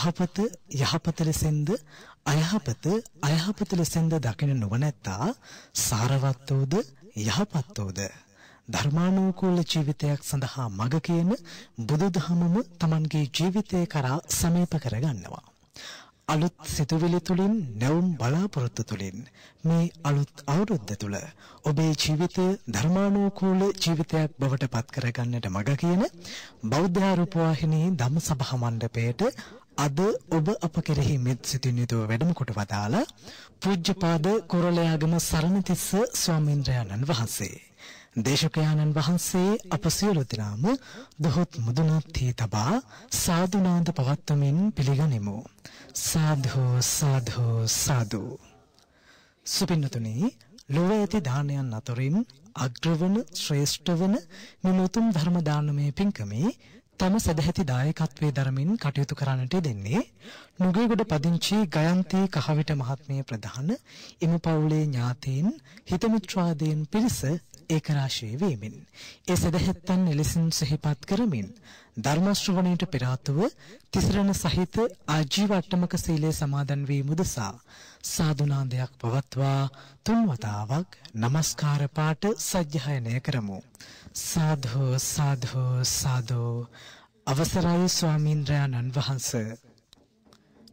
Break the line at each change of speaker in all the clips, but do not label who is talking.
පින්නතුනි යහපත යහපත ලෙසෙන්ද අයහපත අයහපත ලෙසෙන්ද දකින නුවණැත්තා සාරවත් වූද යහපත් වූද ධර්මානුකූල ජීවිතයක් සඳහා මඟ කියන බුදුදහමම Tamanගේ ජීවිතය කරා සමීප කරගන්නවා. අලුත් සිතුවිලි තුලින් නැවුම් බලාපොරොත්තු තුලින් මේ අලුත් අවුරුද්ද තුල ඔබේ ජීවිතය ධර්මානුකූල ජීවිතයක් බවට පත් කරගන්නට මඟ කියන බෞද්ධ රූපවාහිනී ධම්මසභා මණ්ඩපයේට අද ඔබ අප කෙරෙහි මෙත් සිතින් යුතුව වැඩම කොට වදාලා පූජ්‍යපාද කොරළයාගම සරණතිස්ස ස්වාමීන්ද්‍රයන්න් වහන්සේ. දේශකයාණන් වහන්සේ අප සියලු දෙනාම දොහොත් මුදුනත් හි තබා සාදුනාද පවත්වමින් පිළිගනිමු. සාධු සාධු සාදු සුපින්නතුනි ලොව ඇති දානයන් අතරින් අග්‍රවන ශ්‍රේෂ්ඨවන මෙම උතුම් ධර්ම දානමය පින්කමේ තම සදැහැති දායකත්වයේ දරමින් කටයුතු කරන්නට දෙන්නේ නුගේගොඩ පදිංචි ගයන්ති කහවිට මහත්මිය ප්‍රධාන එම පවුලේ ඥාතීන් හිතමිත්‍රාදීන් පිරිස ඒකරාශී වීමෙන්. ඒ සදැහැත්තන් එලෙසින් සිහිපත් කරමින් ධර්ම ශ්‍රවණයට පෙර ආතුව තිසරණ සහිත ආජීව අට්ටමක සීලය සමාදන් වී මුදසා සාදුනාදයක් පවත්වා තුන් වතාවක් নমස්කාර පාඨ සජ්ජායනය කරමු. සාධු සාධු සාදු අවසරයි ස්වාමීන්ද්‍රයන්න් වහන්සේ.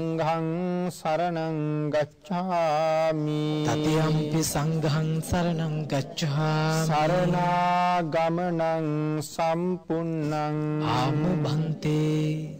සංඝං සරණං ගච්ඡාමි.
තතියම්පි සංඝං සරණං ගච්ඡාමි.
සරණාගමනං සම්පුන්නං.
ආම බන්තේ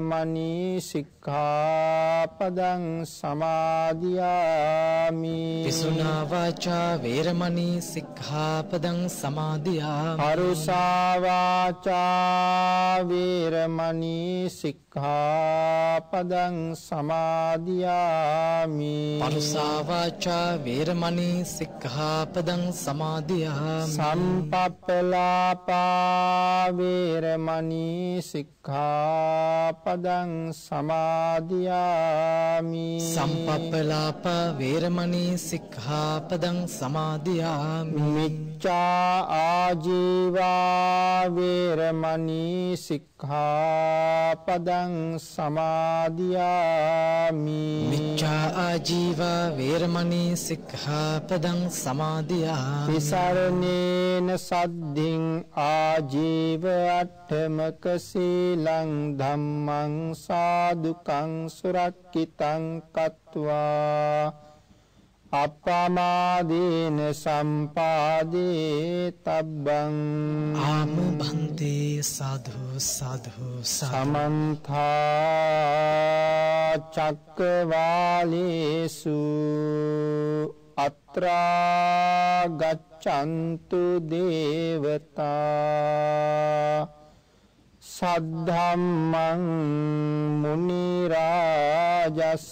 සික්ඛාපදං සමාදියාමි।
පිසුනා වාචා වේරමණී සික්ඛාපදං සමාදියාමි।
පරුසා වාචා වේරමණී සික්ඛාපදං සමාදියාමි।
පරුසා වාචා වේරමණී සික්ඛාපදං සමාදියාමි।
සම්පප්පලාපා වේරමණී සික්ඛාපදං සික්ඛාපදං සමාදියාමි.
සම්පප්පලාප වේරමණී සික්ඛාපදං සමාදියාමි.
මිච්ඡා ආජීවා වේරමණී සික්ඛාපදං සමාදියාමි
මිච්ඡා ආජීවා වේරමණී සික්ඛාපදං සමාදියාමි
තිසරණේන සද්ධින් ආජීව අට්ඨමක සීලං ධම්මං සාදුකං සුරක්කිතං කତ୍වා අප්පමාදීන සම්පාදී තබ්බං
ආම බන්තේ සාධු සාධු
සමන්තා චක්කවාලේසු අත්‍රා ගච්ඡන්තු දේවතා සද්ධම්මං මුනි රාජස්ස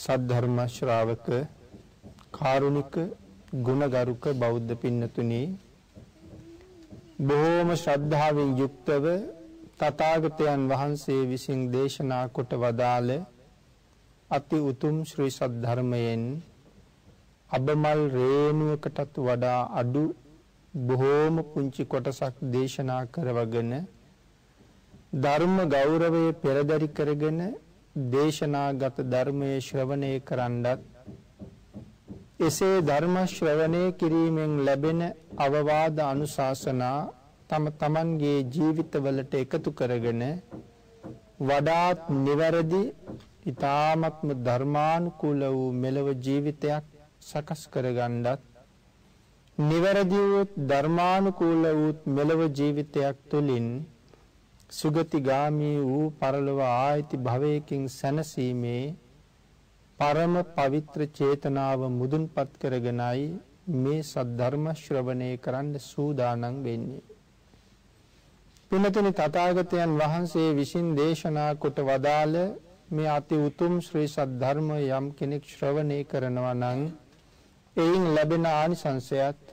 සද්ධර්ම ශ්‍රාවක කාරුණික ගුණගරුක බෞද්ධ පින්නතුනි බොහෝම ශ්‍රද්ධාවෙන් යුක්තව තථාගතයන් වහන්සේ විසින් දේශනා කොට වදාළ අති උතුම් ශ්‍රී සද්ධර්මයෙන් අබමල් රේණුවකටත් වඩා අඩු බොහෝම පුංචි කොටසක් දේශනා කරවගෙන ධර්ම ගෞරවය පෙරදරි කරගෙන දේශනාගත ධර්මයේ ශ්‍රවණය කරන්නත් එසේ ධර්ම ශ්‍රවණය කිරීමෙන් ලැබෙන අවවාද අනුශාසනා තම තමන්ගේ ජීවිතවලට එකතු කරගෙන වඩාත් නිවැරදි ඊ타ත්ම ධර්මානුකූල වූ මෙලව ජීවිතයක් සකස් කරගන්නත් නිවැරදි වූ ධර්මානුකූල වූ මෙලව ජීවිතයක් තුළින් සුගතිගාමී වූ පරලොව ආයති භවයකින් සැනසීමේ පරම පවිත්‍ර චේතනාව මුදුන්පත් කරගෙනයි මේ සද්ධර්ම ශ්‍රවණය කරන්න සූදානම් වෙන්නේ. පිනතුනි තථාගතයන් වහන්සේ විසින් දේශනා කොට වදාළ මේ අති උතුම් ශ්‍රී සද්ධර්මය යම් කෙනෙක් ශ්‍රවණය කරනවා නම් එයින් ලැබෙන ආනිසංසයත්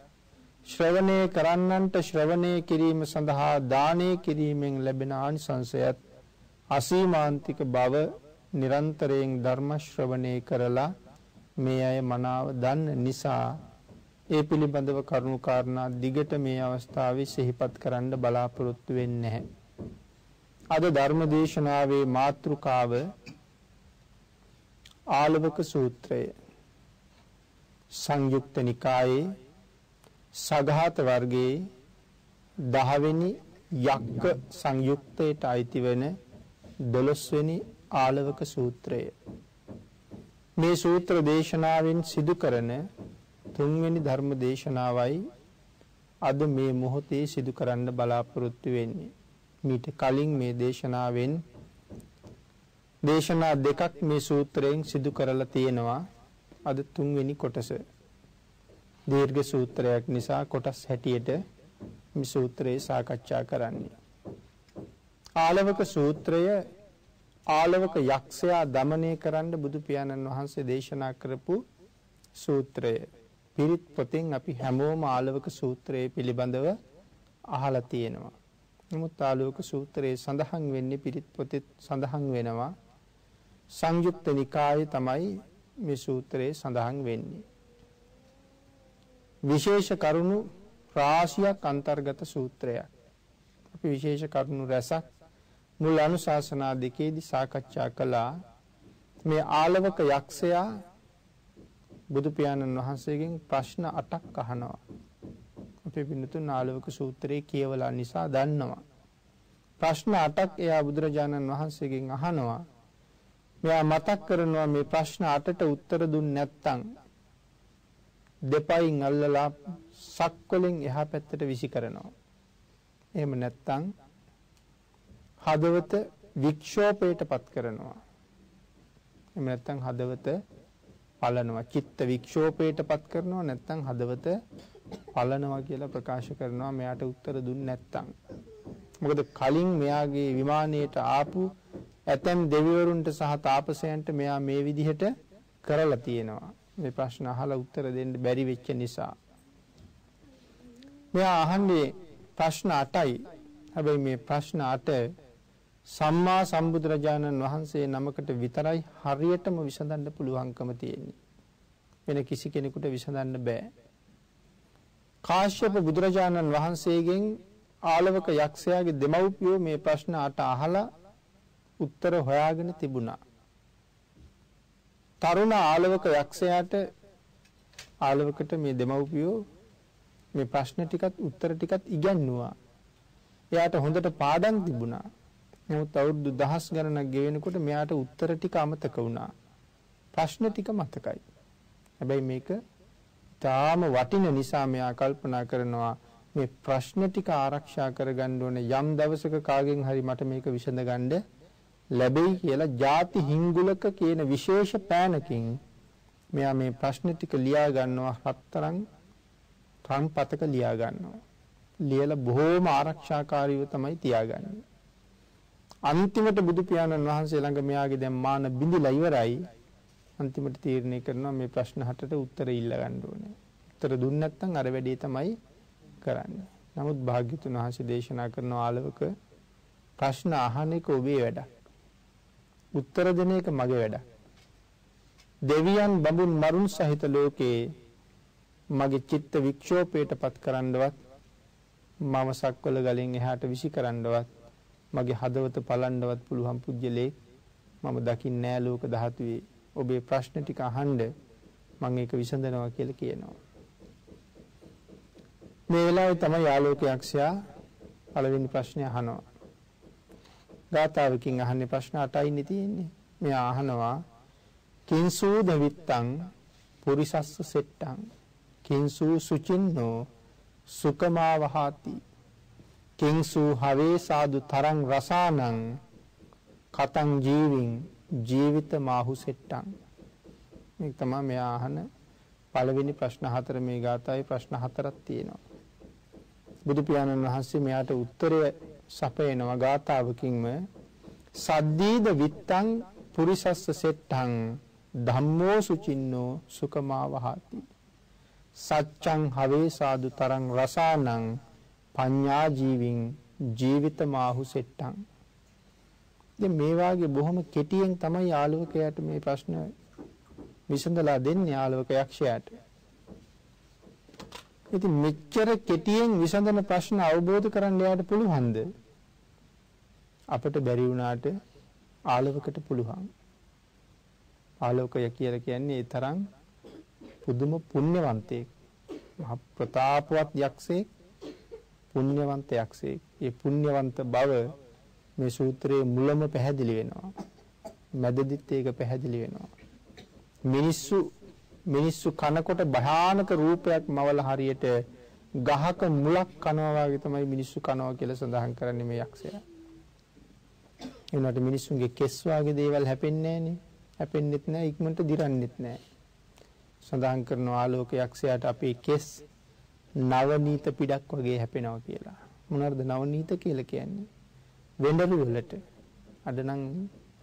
ශ්‍රවණය කරන්නන්ට ශ්‍රවණය කිරීම සඳහා දානය කිරීමෙන් ලැබෙන ආනිසංසයත් අසීමාන්තික බව නිරන්තරයෙන් ධර්ම ශ්‍රවණය කරලා මේ අය මනාව දන්න නිසා ඒ පිළිබඳව කරුණු කාරණා දිගට මේ අවස්ථාවේ සිහිපත් කරන්න බලාපොරොත්තු වෙන්නේ නැහැ. අද ධර්ම දේශනාවේ මාතෘකාව ආලවක සූත්‍රය සංයුක්ත නිකායේ සගහත වර්ගයේ දහවෙනි යක්ක සංයුක්තයට අයිති වන දොළොස්වෙනි ආලවක සූත්‍රය. මේ සූත්‍ර දේශනාවෙන් සිදු කරන තුන්වෙනි ධර්ම දේශනාවයි අද මේ මොහොතේ සිදු කරන්න බලාපොරොත්තු වෙන්නේ. මීට කලින් මේ දේශනාවෙන් දේශනා දෙකක් මේ සූත්‍රයෙන් සිදු කරලා තියෙනවා. අද තුන්වෙනි කොටස. දීර්ඝ සූත්‍රයක් නිසා කොටස් හැටියට මේ සූත්‍රය සාකච්ඡා කරන්නේ. ආලවක සූත්‍රය ආලවක යක්ෂයා দমনය කරන්න බුදු පියාණන් වහන්සේ දේශනා කරපු සූත්‍රය. පිරිත් පොතෙන් අපි හැමෝම ආලවක සූත්‍රයේ පිළිබඳව අහලා තියෙනවා. නමුත් ආලෝක සූත්‍රයේ සඳහන් වෙන්නේ පිරිත් පොතේ සඳහන් වෙනවා සංයුක්ත නිකායේ තමයි මේ සූත්‍රයේ සඳහන් වෙන්නේ. විශේෂ කරුණු රාශියක් අන්තර්ගත සූත්‍රයක්. අපි විශේෂ කරුණු රැසක් මුල් අනුශාසනා දෙකේදී සාකච්ඡා කළා මේ ආලවක යක්ෂයා බුදු පියාණන් වහන්සේගෙන් ප්‍රශ්න 8ක් අහනවා. අපේ පින්නතුන් ආලවක සූත්‍රයේ කියවලා නිසා දන්නවා. ප්‍රශ්න 8ක් එයා බුදුරජාණන් වහන්සේගෙන් අහනවා. මෙයා මතක් කරනවා මේ ප්‍රශ්න 8ට උත්තර දුන්නේ නැත්නම් දෙපයින් අල්ලලා සක්වලෙන් එහා පැත්තට විසි කරනවා. එහෙම නැත්නම් හදවත වික්ෂෝපයට පත් කරනවා. එහෙම නැත්නම් හදවත පලනවා. චිත්ත වික්ෂෝපයට පත් කරනවා නැත්නම් හදවත පලනවා කියලා ප්‍රකාශ කරනවා මෙයාට උත්තර දුන්නේ නැත්නම්. මොකද කලින් මෙයාගේ විමානයට ආපු ඇතැම් දෙවිවරුන්ට සහ තාපසයන්ට මෙයා මේ විදිහට කරලා තියෙනවා. මේ ප්‍රශ්න අහලා උත්තර දෙන්න බැරි වෙච්ච නිසා. මෙයා අහන්නේ ප්‍රශ්න 8යි. හැබැයි මේ ප්‍රශ්න 8 සම්මා සම්බුදුරජාණන් වහන්සේ නමකට විතරයි හරියටම විසඳන්න පුළුවන්කම තියෙන්නේ. වෙන කිසි කෙනෙකුට විසඳන්න බෑ. කාශ්‍යප බුදුරජාණන් වහන්සේගෙන් ආලවක යක්ෂයාගේ දෙමව්පියෝ මේ ප්‍රශ්න 8 අහලා උත්තර හොයාගෙන තිබුණා. තරුණ ආලවක යක්ෂයාට ආලවකට මේ දෙමව්පියෝ මේ ප්‍රශ්න ටිකත් උත්තර ටිකත් ඉගැන්නුවා. එයාට හොඳට පාඩම් තිබුණා. නමුත් අවුරුදු දහස් ගණනක් ගෙවෙනකොට මෙයාට උත්තර ටික අමතක වුණා. ප්‍රශ්න ටික මතකයි. හැබැයි මේක තාම වටින නිසා මෙයා කල්පනා කරනවා මේ ප්‍රශ්න ටික ආරක්ෂා කරගන්න ඕනේ යම් දවසක කාගෙන් හරි මට මේක විසඳගන්න ලැබෙයි කියලා ಜಾති හිංගුලක කියන විශේෂ පෑනකින් මෙයා මේ ප්‍රශ්න ටික ලියා ගන්නවා හතරන් රන් පතක ලියා ගන්නවා. ලියලා බොහෝම ආරක්ෂාකාරීව තමයි තියාගන්නේ. අන්තිමට බුදු පියාණන් වහන්සේ ළඟ මෙයාගේ දැන් මාන බිඳිලා ඉවරයි. අන්තිමට තීරණය කරනවා මේ ප්‍රශ්න හතට උත්තර ඉල්ල ගන්න ඕනේ. උත්තර දුන්නේ නැත්නම් අර වැඩේ තමයි කරන්නේ. නමුත් භාග්‍යතුන් වහන්සේ දේශනා කරන ආලවක ප්‍රශ්න අහන එක ඔබේ වැඩක්. උත්තර දෙන එක මගේ වැඩක්. දෙවියන් බඹුන් මරුන් සහිත ලෝකේ මගේ චිත්ත වික්ෂෝපයට පත් කරන්නවත් මම සක්වල ගලින් එහාට විසි කරන්නවත් මගේ හදවත පලන්ඩවත් පුළුවන් පුද්ගලයෙක් මම දකින්නේ නෑ ලෝක ධාතුවේ ඔබේ ප්‍රශ්න ටික අහන්න මම ඒක විසඳනවා කියලා කියනවා. මේ වෙලාවේ තමයි ආලෝක යක්ෂයා පළවෙනි ප්‍රශ්නේ අහනවා. ගාතාවකින් අහන්නේ ප්‍රශ්න 8යිනේ තියෙන්නේ. මෙයා අහනවා කිංසූ දවිත්තං පුරිසස්ස සෙට්ටං කිංසූ සුචින්නෝ සුකමා වහාති කිංසූ හවේ සාදු තරං රසානං කතං ජීවින් ජීවිත මාහු සෙට්ටං මේක තමයි මෙයා අහන පළවෙනි ප්‍රශ්න හතර මේ ගාථාවේ ප්‍රශ්න හතරක් තියෙනවා බුදු පියාණන් වහන්සේ මෙයාට උත්තරය සපයනවා ගාථාවකින්ම සද්දීද විත්තං පුරිසස්ස සෙට්ටං ධම්මෝ සුචින්නෝ සුකමා වහති සච්ඡං හවේ සාදු තරං රසානං පඤ්ඤා ජීවින් ජීවිත මාහු සෙට්ටං දැන් මේ වාගේ බොහොම කෙටියෙන් තමයි ආලෝකයට මේ ප්‍රශ්න විසඳලා දෙන්නේ ආලෝක යක්ෂයාට. ඉතින් මෙච්චර කෙටියෙන් විසඳන ප්‍රශ්න අවබෝධ කරගන්න යාට පුළුවන්ද? අපිට බැරි වුණාට ආලෝකකට පුළුවන්. ආලෝකය කියලා කියන්නේ ඒ තරම් පුදුම පුණ්‍යවන්තයෙක්. මහ ප්‍රතාපවත් යක්ෂයෙක් පුණ්‍යවන්ත යක්ෂයෙක්. ඒ පුණ්‍යවන්ත බව මේ සූත්‍රයේ මුලම පැහැදිලි වෙනවා. මැදදිත් ඒක පැහැදිලි වෙනවා. මිනිස්සු මිනිස්සු කනකොට භයානක රූපයක් මවල හරියට ගහක මුලක් කනවා වගේ තමයි මිනිස්සු කනවා කියලා සඳහන් කරන්නේ මේ යක්ෂයා. එනකොට මිනිස්සුන්ගේ කෙස් වගේ දේවල් හැපෙන්නේ නැහනේ. හැපෙන්නෙත් නැහැ ඉක්මනට දිරන්නෙත් නැහැ. සඳහන් කරන ආලෝක යක්ෂයාට අපේ කෙස් නවනීත පිටක් වගේ හැපෙනවා කියලා. මොනවාද නවනීත කියලා කියන්නේ? වෙඬරු වලට. අද නම්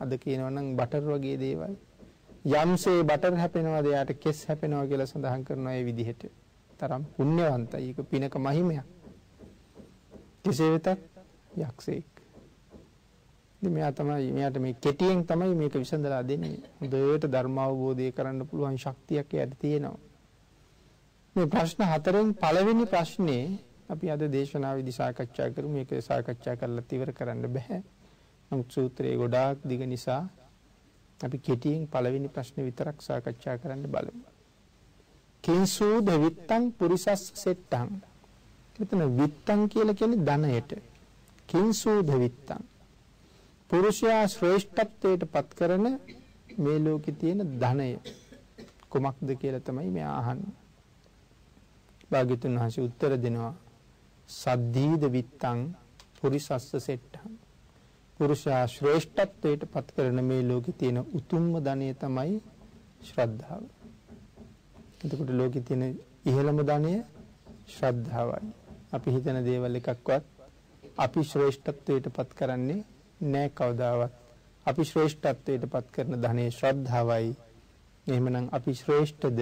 අද කියනවනම් බටර් වගේ දේවල්. යම්සේ බටර් හැපෙනවද එයාට කෙස් හැපෙනවා කියලා සඳහන් කරනවා ඒ විදිහට. තරම් පුණ්‍යවන්තයි. ඒක පිනක මහිමයක්. කෙසේ වෙතත් යක්ෂයෙක්. ඉතින් මෙයා තමයි මෙයාට මේ කෙටියෙන් තමයි මේක විසඳලා දෙන්නේ. හොඳට ධර්ම අවබෝධය කරන්න පුළුවන් ශක්තියක් එයාට තියෙනවා. මේ ප්‍රශ්න හතරෙන් පළවෙනි ප්‍රශ්නේ අපි අද දේශනාවේදී සාකච්ඡා කරමු. මේක සාකච්ඡා කරලා ඉවර කරන්න බෑ. නමුත් සූත්‍රයේ ගොඩාක් දිග නිසා අපි කෙටියෙන් පළවෙනි ප්‍රශ්නේ විතරක් සාකච්ඡා කරන්න බලමු. කිංසූ දවිත්තං පුරිසස් සෙට්ටං. මෙතන විත්තං කියලා කියන්නේ ධනයට. කිංසූ දවිත්තං. පුරුෂයා ශ්‍රේෂ්ඨත්වයට පත් කරන මේ ලෝකේ තියෙන ධනය කුමක්ද කියලා තමයි මෙයා අහන්නේ. භාග්‍යතුන් වහන්සේ උත්තර දෙනවා සද්දීද විත්තං පුරිසස්ස සෙට්ටං පුරුෂයා ශ්‍රේෂ්ඨත්වයට පත් කරන මේ ලෝකේ තියෙන උතුම්ම ධනය තමයි ශ්‍රද්ධාව. එතකොට ලෝකේ තියෙන ඉහළම ධනය ශ්‍රද්ධාවයි. අපි හිතන දේවල් එකක්වත් අපි ශ්‍රේෂ්ඨත්වයට පත් කරන්නේ නෑ කවදාවත්. අපි ශ්‍රේෂ්ඨත්වයට පත් කරන ධනය ශ්‍රද්ධාවයි. එහෙමනම් අපි ශ්‍රේෂ්ඨද?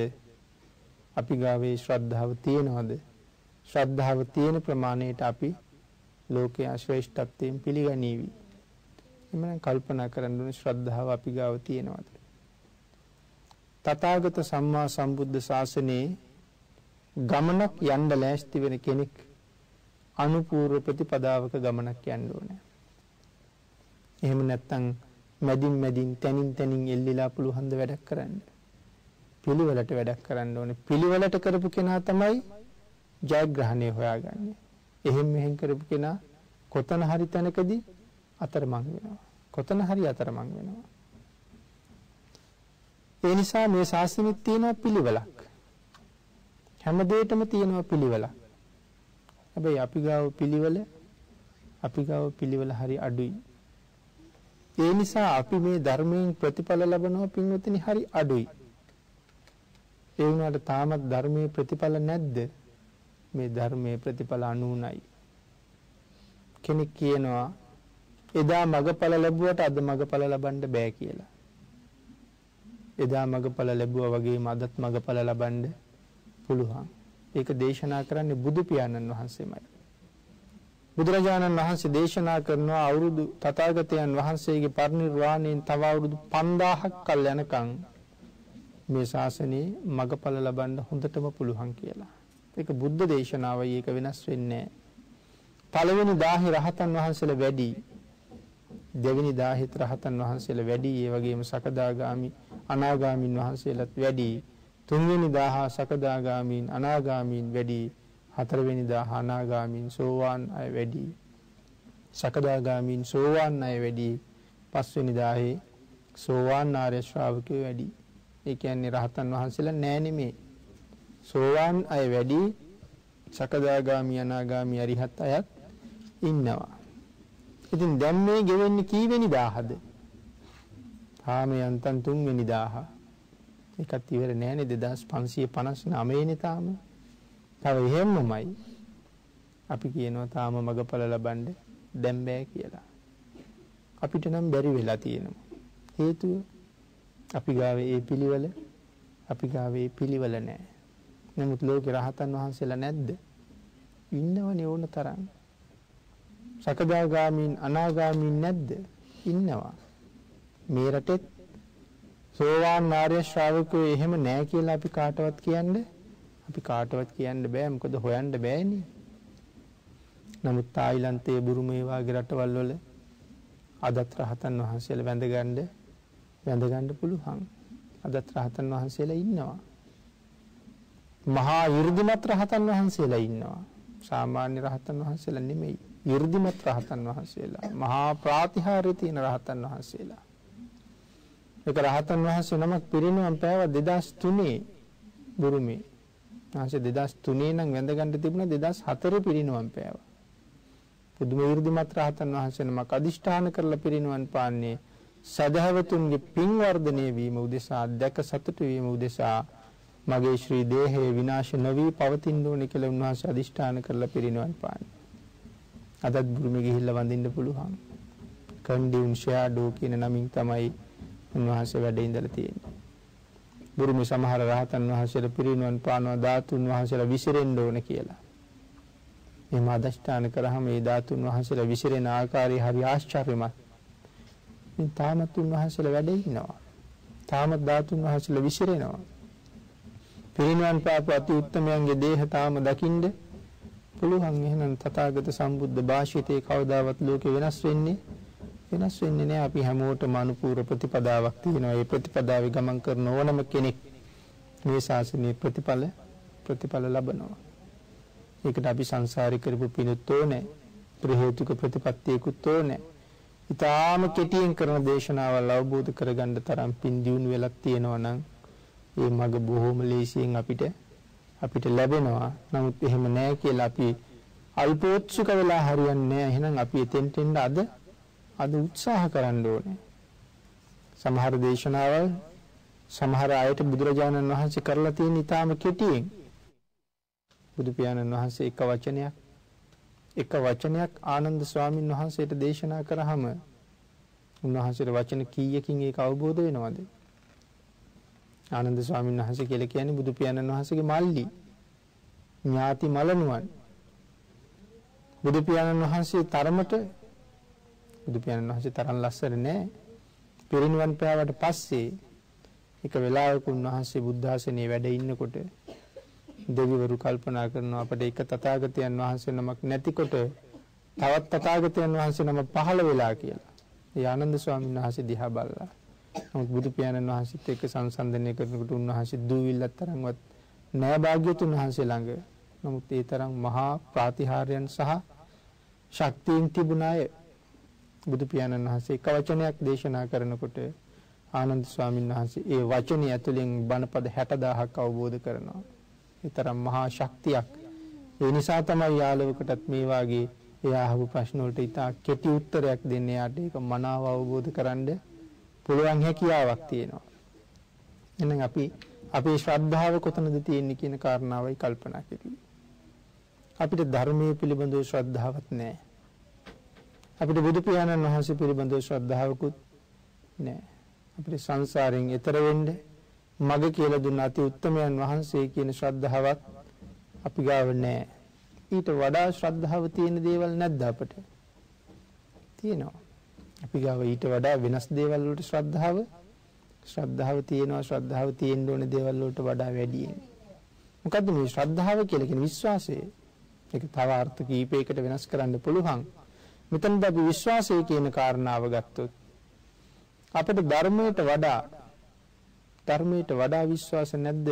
අපි ගාවේ ශ්‍රද්ධාව තියෙනවද? ශ්‍රද්ධාව තියෙන ප්‍රමාණයට අපි ලෝකයේ ශ්‍රේෂ්ඨත්වයෙන් පිළිගනීවි. එමනම් කල්පනා කරන්න ඕනේ ශ්‍රද්ධාව අපි ගාව තියෙනවද? තථාගත සම්මා සම්බුද්ධ ශාසනයේ ගමනක් යන්න ලෑස්ති වෙන කෙනෙක් අනුපූර්ව ප්‍රතිපදාවක ගමනක් යන්න ඕනේ. එහෙම නැත්නම් මැදින් මැදින් තනින් තනින් එල්ලිලා පුළුවන් ද වැඩක් කරන්න. පිළිවෙලට වැඩක් කරන්න ඕනේ. පිළිවෙලට කරපු කෙනා තමයි ජයග්‍රහණය හොයාගන්නේ. එහෙම මෙහෙම කරපු කෙනා කොතන හරි තැනකදී අතරමං වෙනවා. කොතන හරි අතරමං වෙනවා. ඒ නිසා මේ ශාස්ත්‍රෙත් තියෙනවා පිළිවෙලක්. හැම දෙයකම තියෙනවා පිළිවෙලක්. හැබැයි අපි ගාව පිළිවෙල අපි ගාව පිළිවෙල හරි අඩුයි. ඒ නිසා අපි මේ ධර්මයෙන් ප්‍රතිඵල ලබනවා පින්වතුනි හරි අඩුයි. ඒ වුණාට තාමත් ධර්මයේ ප්‍රතිඵල නැද්ද? මේ ධර්මයේ ප්‍රතිඵල 90යි. කෙනෙක් කියනවා එදා මගඵල ලැබුවට අද මගඵල ලබන්න බෑ කියලා. එදා මගඵල ලැබුවා වගේම අදත් මගඵල ලබන්න පුළුවන්. ඒක දේශනා කරන්නේ බුදු පියාණන් වහන්සේමයි. බුදුරජාණන් වහන්සේ දේශනා කරනවා අවුරුදු තථාගතයන් වහන්සේගේ පරිනිර්වාණයෙන් තව අවුරුදු 5000ක් කල් යනකම් මේ ශාසනයේ මගඵල ලබන්න හොඳටම පුළුවන් කියලා. ඒක බුද්ධ දේශනාවයි ඒක වෙනස් වෙන්නේ පළවෙනි 10 රහතන් වහන්සේලා වැඩි දෙවෙනි 10 රහතන් වහන්සේලා වැඩි ඒ වගේම සකදාගාමි අනාගාමින් වහන්සේලාත් වැඩි. තුන්වෙනි 10 සකදාගාමීන් අනාගාමීන් වැඩි. හතරවෙනි 10 අනාගාමීන් සෝවාන් අය වැඩි. සකදාගාමීන් සෝවාන් අය වැඩි. පස්වෙනි 10 සෝවාන් ආර්ය ශ්‍රාවකයෝ වැඩි. ඒ කියන්නේ රහතන් වහන්සේලා නෑ නෙමේ. සෝවාන් අය වැඩි සකදාගාමි අනාගාමි අරිහත් අයත් ඉන්නවා. ඉතින් දැන් මේ ගෙවෙන්නේ කීවෙනි 1000ද? තාම යන්තම් තුන්වෙනි 1000. ඒකත් ඉවර නෑනේ 2559 නේ තාම. තව එහෙම්මමයි. අපි කියනවා තාම මගපල ලබන්න දැන් බෑ කියලා. අපිට නම් බැරි වෙලා තියෙනවා. හේතුව අපි ගාවේ ඒ පිළිවෙල අපි ගාවේ පිළිවෙල නැහැ. නමුත් ලෝකේ රහතන් වහන්සේලා නැද්ද? ඉන්නවනේ ඕන තරම්. සකදාගාමීන් අනාගාමීන් නැද්ද? ඉන්නවා. මේ රටෙත් සෝවාන් ආර්ය ශ්‍රාවකයෝ එහෙම නැහැ කියලා අපි කාටවත් කියන්නේ අපි කාටවත් කියන්න බෑ මොකද හොයන්න බෑනේ. නමුත් තායිලන්තයේ බුරුමේ වගේ රටවල් වල අදත් රහතන් වහන්සේලා වැඳගන්න වැඳගන්න පුළුවන්. අදත් රහතන් වහන්සේලා ඉන්නවා. මහා 이르දිමත් රහතන් වහන්සේලා ඉන්නවා. සාමාන්‍ය රහතන් වහන්සේලා නෙමෙයි. 이르දිමත් රහතන් වහන්සේලා මහා ප්‍රාතිහාර්ය තියෙන රහතන් වහන්සේලා. ඒක රහතන් වහන්සේ නමක් පිරිනුවම් පෑවා 2003 බුරුමේ. ආසේ 2003 නම් වැඳගන්න තිබුණා 2004 පිරිනුවම් පෑවා. පුදුම 이르දිමත් රහතන් වහන්සේ නමක් අදිෂ්ඨාන කරලා පිරිනුවන් පාන්නේ සදහවතුන්ගේ පින් වර්ධනය වීම උදෙසා දැක සතුටු වීම උදෙසා මගේ ශ්‍රී දේහය විනාශ නොවී පවතින්න ඕනේ කියලා උන්වහන්සේ අදිෂ්ඨාන කරලා පිරිනුවන් පාන්නේ. අදත් බුරුමේ ගිහිල්ලා වඳින්න පුළුවන්. කන්ඩියුන් ෂෑඩෝ කියන නමින් තමයි උන්වහන්සේ වැඩ ඉඳලා තියෙන්නේ. බුරුමේ සමහර රහතන් වහන්සේලා පිරිනුවන් පානවා ධාතුන් වහන්සේලා විසිරෙන්න ඕන කියලා. එහෙම අදෂ්ඨාන කරාම මේ ධාතුන් වහන්සේලා විසිරෙන ආකාරය හරි ආශ්චර්යමත්. ඉතින් තාමත් උන්වහන්සේලා වැඩ ඉන්නවා. තාමත් ධාතුන් වහන්සේලා විසිරෙනවා. පිරිනුවන් පාපු අති උත්තමයන්ගේ දේහ තාම දකින්ද පුළුවන් එහෙනම් තථාගත සම්බුද්ධ භාෂිතේ කවදාවත් ලෝකේ වෙනස් වෙන්නේ? වෙනස් වෙන්නේ නැහැ අපි හැමෝටම අනුපූර්ව ප්‍රතිපදාවක් තියෙනවා. ඒ ප්‍රතිපදාවේ ගමන් කරන ඕනම කෙනෙක් මේ ශාසනයේ ප්‍රතිඵල ප්‍රතිඵල ලබනවා. ඒකට අපි සංසාරේ කරපු පිනුත් ඕනේ. ප්‍රහේතුක ප්‍රතිපත්තියකුත් ඕනේ. ඊටාම කෙටියෙන් කරන දේශනාවල් අවබෝධ කරගන්න තරම් පින් දියුණු වෙලක් තියෙනවා නම් ඒ මඟ බොහොම ලේසියෙන් අපිට අපිට ලැබෙනවා. නමුත් එහෙම නැහැ කියලා අපි අල්පෝත්සුක වෙලා හරියන්නේ නැහැ. එහෙනම් අපි එතෙන්ට එන්න අද අද උත්සාහ කරන්න ඕනේ. සමහර දේශනාවල් සමහර අයට බුදුරජාණන් වහන්සේ කරලා තියෙන ඊටාම කෙටියෙන් බුදු පියාණන් වහන්සේ එක වචනයක් එක වචනයක් ආනන්ද ස්වාමින් වහන්සේට දේශනා කරාම උන්වහන්සේට වචන කීයකින් ඒක අවබෝධ වෙනවද? ආනන්ද ස්වාමීන් වහන්සේ කියලා කියන්නේ බුදු පියාණන් වහන්සේගේ මල්ලි. ඥාති මලනුවන්. බුදු පියාණන් වහන්සේ තරමට බුදු පියාණන් වහන්සේ තරම් ලස්සන නෑ. පිරිනිවන් පෑවට පස්සේ එක වෙලාවක උන්වහන්සේ බුද්ධ ආසනයේ වැඩ ඉන්නකොට දෙවිවරු කල්පනා කරනවා අපිට එක තථාගතයන් වහන්සේ නමක් නැතිකොට තවත් තථාගතයන් වහන්සේ නම පහළ වෙලා කියලා. ඒ ආනන්ද ස්වාමීන් වහන්සේ දිහා බලලා නමුත් බුදු පියාණන් වහන්සේත් එක්ක සංසන්දනය කරනකොට උන්වහන්සේ දූවිල්ලක් තරම්වත් නෑ භාග්‍යතුන් වහන්සේ ළඟ. නමුත් ඒ තරම් මහා ප්‍රාතිහාර්යයන් සහ ශක්තියින් තිබුණ අය බුදු පියාණන් වහන්සේ එක වචනයක් දේශනා කරනකොට ආනන්ද ස්වාමීන් වහන්සේ ඒ වචනේ ඇතුලෙන් බණපද 60000ක් අවබෝධ කරනවා. ඒ තරම් මහා ශක්තියක්. ඒ නිසා තමයි යාළුවකටත් මේ වාගේ එයා අහපු ප්‍රශ්න වලට ඉතා කෙටි උත්තරයක් දෙන්න යාට ඒක මනාව අවබෝධ කරන්නේ පුළුවන් හැකියාවක් තියෙනවා. එහෙනම් අපි අපේ ශ්‍රද්ධාව කොතනද තියෙන්නේ කියන කාරණාවයි කල්පනා කෙරුවේ. අපිට ධර්මයේ පිළිබඳව ශ්‍රද්ධාවක් නැහැ. අපිට බුදු පියාණන් වහන්සේ පිළිබඳව ශ්‍රද්ධාවකුත් නැහැ. අපිට සංසාරයෙන් එතර වෙන්න මග කියලා දුන්න අති උත්තමයන් වහන්සේ කියන ශ්‍රද්ධාවක් අපි ගාව නැහැ. ඊට වඩා ශ්‍රද්ධාව තියෙන දේවල් නැද්ද අපට? තියෙනවා. අපි ගාව ඊට වඩා වෙනස් දේවල් වලට ශ්‍රද්ධාව ශ්‍රද්ධාව තියෙනවා ශ්‍රද්ධාව තියෙන්න ඕන දේවල් වලට වඩා වැඩි මොකද්ද මේ ශ්‍රද්ධාව කියලා කියන විශ්වාසය. ඒක තව අර්ථ කීපයකට වෙනස් කරන්න පුළුවන්. මෙතනදී අපි විශ්වාසය කියන කාරණාව ගත්තොත් අපිට ධර්මයට වඩා ධර්මයට වඩා විශ්වාස නැද්ද?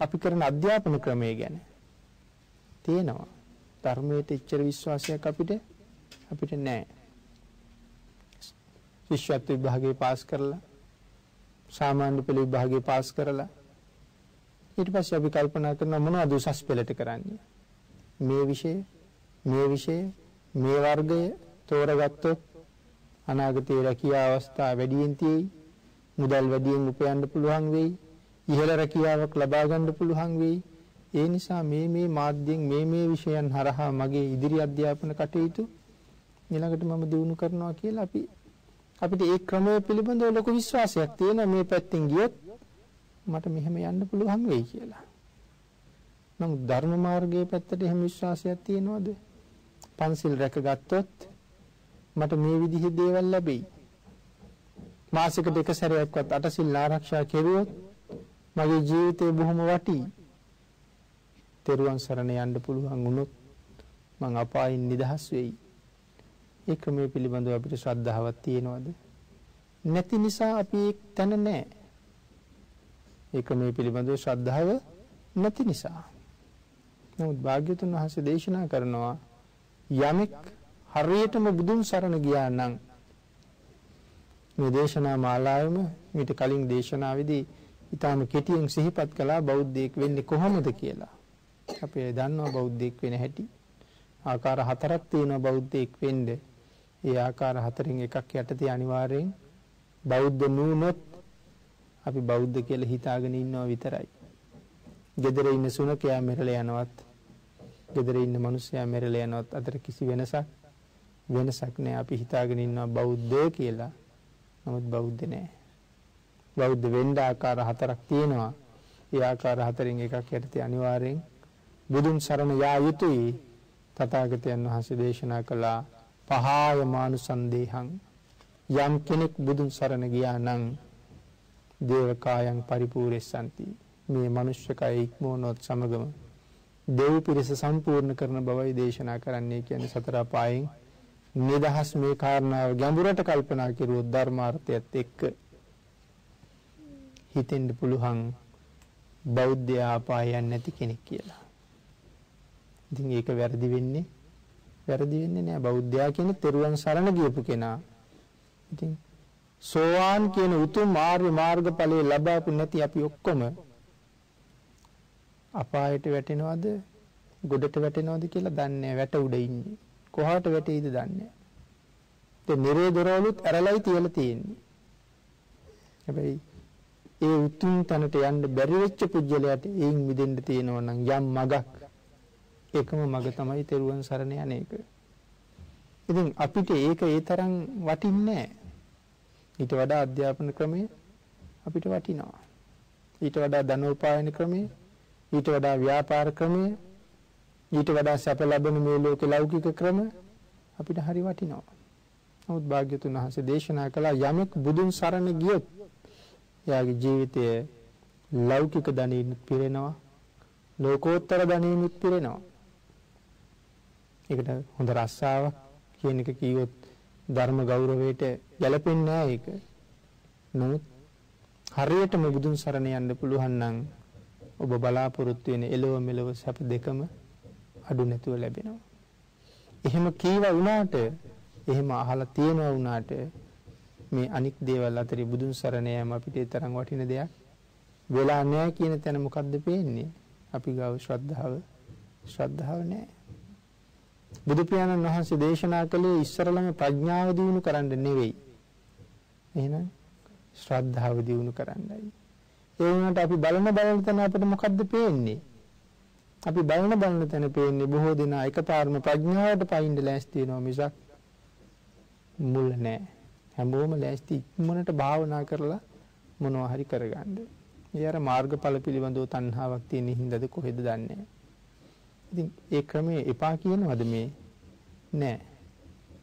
අපි කරන අධ්‍යාපන ක්‍රමය ගැන තියෙනවා. ධර්මයට එච්චර විශ්වාසයක් අපිට අපිට නැහැ. විශ්වත් විභාගේ පාස් කරලා සාමාන්‍ය පෙළ විභාගේ පාස් කරලා ඊට පස්සේ අපි කල්පනා කරනවා මොනවද උසස් පෙළට කරන්නේ. මේ විෂය මේ විෂය මේ වර්ගය තෝරගත්තොත් අනාගතයේ රැකියා අවස්ථා වැඩියෙන් තියෙයි මුදල් වැඩියෙන් උපයන්න පුළුවන් වෙයි ඉහළ රැකියාවක් ලබා ගන්න පුළුවන් වෙයි. ඒ නිසා මේ මේ මාධ්‍යයෙන් මේ මේ විෂයන් හරහා මගේ ඉදිරි අධ්‍යාපන කටයුතු ඊළඟට මම දිනු කරනවා කියලා අපි අපිට ඒ ක්‍රමය පිළිබඳව ලොකු විශ්වාසයක් තියෙනවා මේ පැත්තෙන් ගියොත් මට මෙහෙම යන්න පුළුවන් වෙයි කියලා. නමුත් ධර්ම මාර්ගයේ පැත්තට එහෙම විශ්වාසයක් තියෙනවද? පන්සිල් රැකගත්තොත් මට මේ විදිහේ දේවල් ලැබෙයි. මාසිකට එක සැරයක්වත් අටසිල් ආරක්ෂා කෙරුවොත් මගේ ජීවිතේ බොහොම වටී. තෙරුවන් සරණ යන්න පුළුවන් වුණොත් මං අපායින් නිදහස් වෙයි. ඒ ක්‍රමයේ පිළිබඳව අපිට ශ්‍රද්ධාවක් තියෙනවද? නැති නිසා අපි තන නැහැ. ඒ ක්‍රමයේ පිළිබඳව ශ්‍රද්ධාව නැති නිසා. නමුත් භාග්‍යතුන් වහන්සේ දේශනා කරනවා යමෙක් හරියටම බුදුන් සරණ ගියා නම් මේ දේශනා මාලාවෙම මීට කලින් දේශනාවේදී ඊටාම කෙටියෙන් සිහිපත් කළා බෞද්ධයෙක් වෙන්නේ කොහොමද කියලා. අපි දන්නවා බෞද්ධයෙක් වෙන හැටි. ආකාර හතරක් තියෙනවා බෞද්ධයෙක් වෙන්නේ. ඒ ආකාර හතරින් එකක් යටතේ අනිවාර්යෙන් බෞද්ධ නුනොත් අපි බෞද්ධ කියලා හිතාගෙන ඉන්නවා විතරයි. gedare ඉන්න සුනකයා මෙරළ යනවත් gedare ඉන්න මිනිස්සයා මෙරළ යනවත් අතර කිසි වෙනසක් වෙනසක් නෑ අපි හිතාගෙන ඉන්නවා බෞද්ධය කියලා. නමුත් බෞද්ධ නෑ. බෞද්ධ වෙන්න ආකාර හතරක් තියෙනවා. ඒ ආකාර හතරින් එකක් යටතේ අනිවාර්යෙන් බුදුන් සරණ යා යුතුයි. තථාගතයන් වහන්සේ දේශනා කළා පහාය මානුසන්දේහං. යම් කෙනෙක් බුදුන් සරණ ගියා නම් දේවකායන් පරිපූර්ණෙස්සන්ති. මේ මනුෂ්‍යකය ඉක්මවනොත් සමගම දෙව් පිරිස සම්පූර්ණ කරන බවයි දේශනා කරන්නේ කියන්නේ සතර අපායෙන්. නිදහස් මේ කාරණාව ගැඹුරට කල්පනා කෙරුවොත් ධර්මාර්ථයත් එක්ක. හිතෙන්න පුළුවන් බෞද්ධ ආපායයන් නැති කෙනෙක් කියලා. ඉතින් ඒක වැරදි වෙන්නේ වැරදි වෙන්නේ නෑ බෞද්ධයා කියන්නේ තෙරුවන් සරණ ගියපු කෙනා. ඉතින් සෝවාන් කියන උතුම් ආර්ය මාර්ගඵලයේ ලබාපු නැති අපි ඔක්කොම අපායට වැටෙනවද ගොඩට වැටෙනවද කියලා දන්නේ වැට උඩ ඉන්නේ. කොහාට වැටෙයිද දන්නේ නැහැ. ඒ නිරේ දොරවලුත් ඇරලයි තියලා තියෙන්නේ. හැබැයි ඒ උතුම් තැනට යන්න බැරි වෙච්ච පුජ්‍යලයට එයින් මිදෙන්න තියෙනවා නම් යම් මගක් එකම මග තමයි තෙරුවන් සරණ යන එක. ඉතින් අපිට ඒක ඒ තරම් වටින්නේ ඊට වඩා අධ්‍යාපන ක්‍රමය අපිට වටිනවා. ඊට වඩා ධනෝපායන ක්‍රමය, ඊට වඩා ව්‍යාපාර ක්‍රමය, ඊට වඩා සැප ලැබෙන මේ ලෝකේ ලෞකික ක්‍රම අපිට හරි වටිනවා. නමුත් භාග්‍යතුන් වහන්සේ දේශනා කළා යමෙක් බුදුන් සරණ ගියොත් එයාගේ ජීවිතය ලෞකික ධනෙින් පිරෙනවා ලෝකෝත්තර ධනෙින් පිරෙනවා ඒකට හොඳ රස්සාවක් කියන එක කිව්වොත් ධර්ම ගෞරවයට ගැලපෙන්නේ නැහැ ඒක නමුත් හරියටම බුදුන් සරණ යන්න පුළුවන් නම් ඔබ බලාපොරොත්තු වෙන එළව මෙලව සැප දෙකම අඩු නැතුව ලැබෙනවා. එහෙම කීවා වුණාට එහෙම අහලා තියෙනවා වුණාට මේ අනික් දේවල් අතරේ බුදුන් සරණ යාම අපිට ඒ තරම් වටින දෙයක් වෙලා නැහැ කියන තැන මොකද්ද පේන්නේ? අපි ගාව ශ්‍රද්ධාව ශ්‍රද්ධාව නැහැ. බුදු පියාණන් වහන්සේ දේශනා කළේ ඉස්සරළම ප්‍රඥාව දිනු කරන්න නෙවෙයි. එහෙනම් ශ්‍රද්ධාව දිනු කරන්නයි. ඒ වුණාට අපි බලන බලන තැන අපිට මොකද්ද පේන්නේ? අපි බලන බලන තැන පේන්නේ බොහෝ දෙනා එකපාරම ප්‍රඥාවට පයින්න ලෑස්ති වෙනවා මිසක් මුල නැහැ. හැමෝම ලෑස්ති ඉක්මනට භාවනා කරලා මොනවා හරි කරගන්න. ඒ අර මාර්ගඵල පිළිබඳව තණ්හාවක් තියෙන හින්දාද කොහෙද දන්නේ ඉතින් ඒ ක්‍රමයේ එපා කියනවද මේ? නෑ.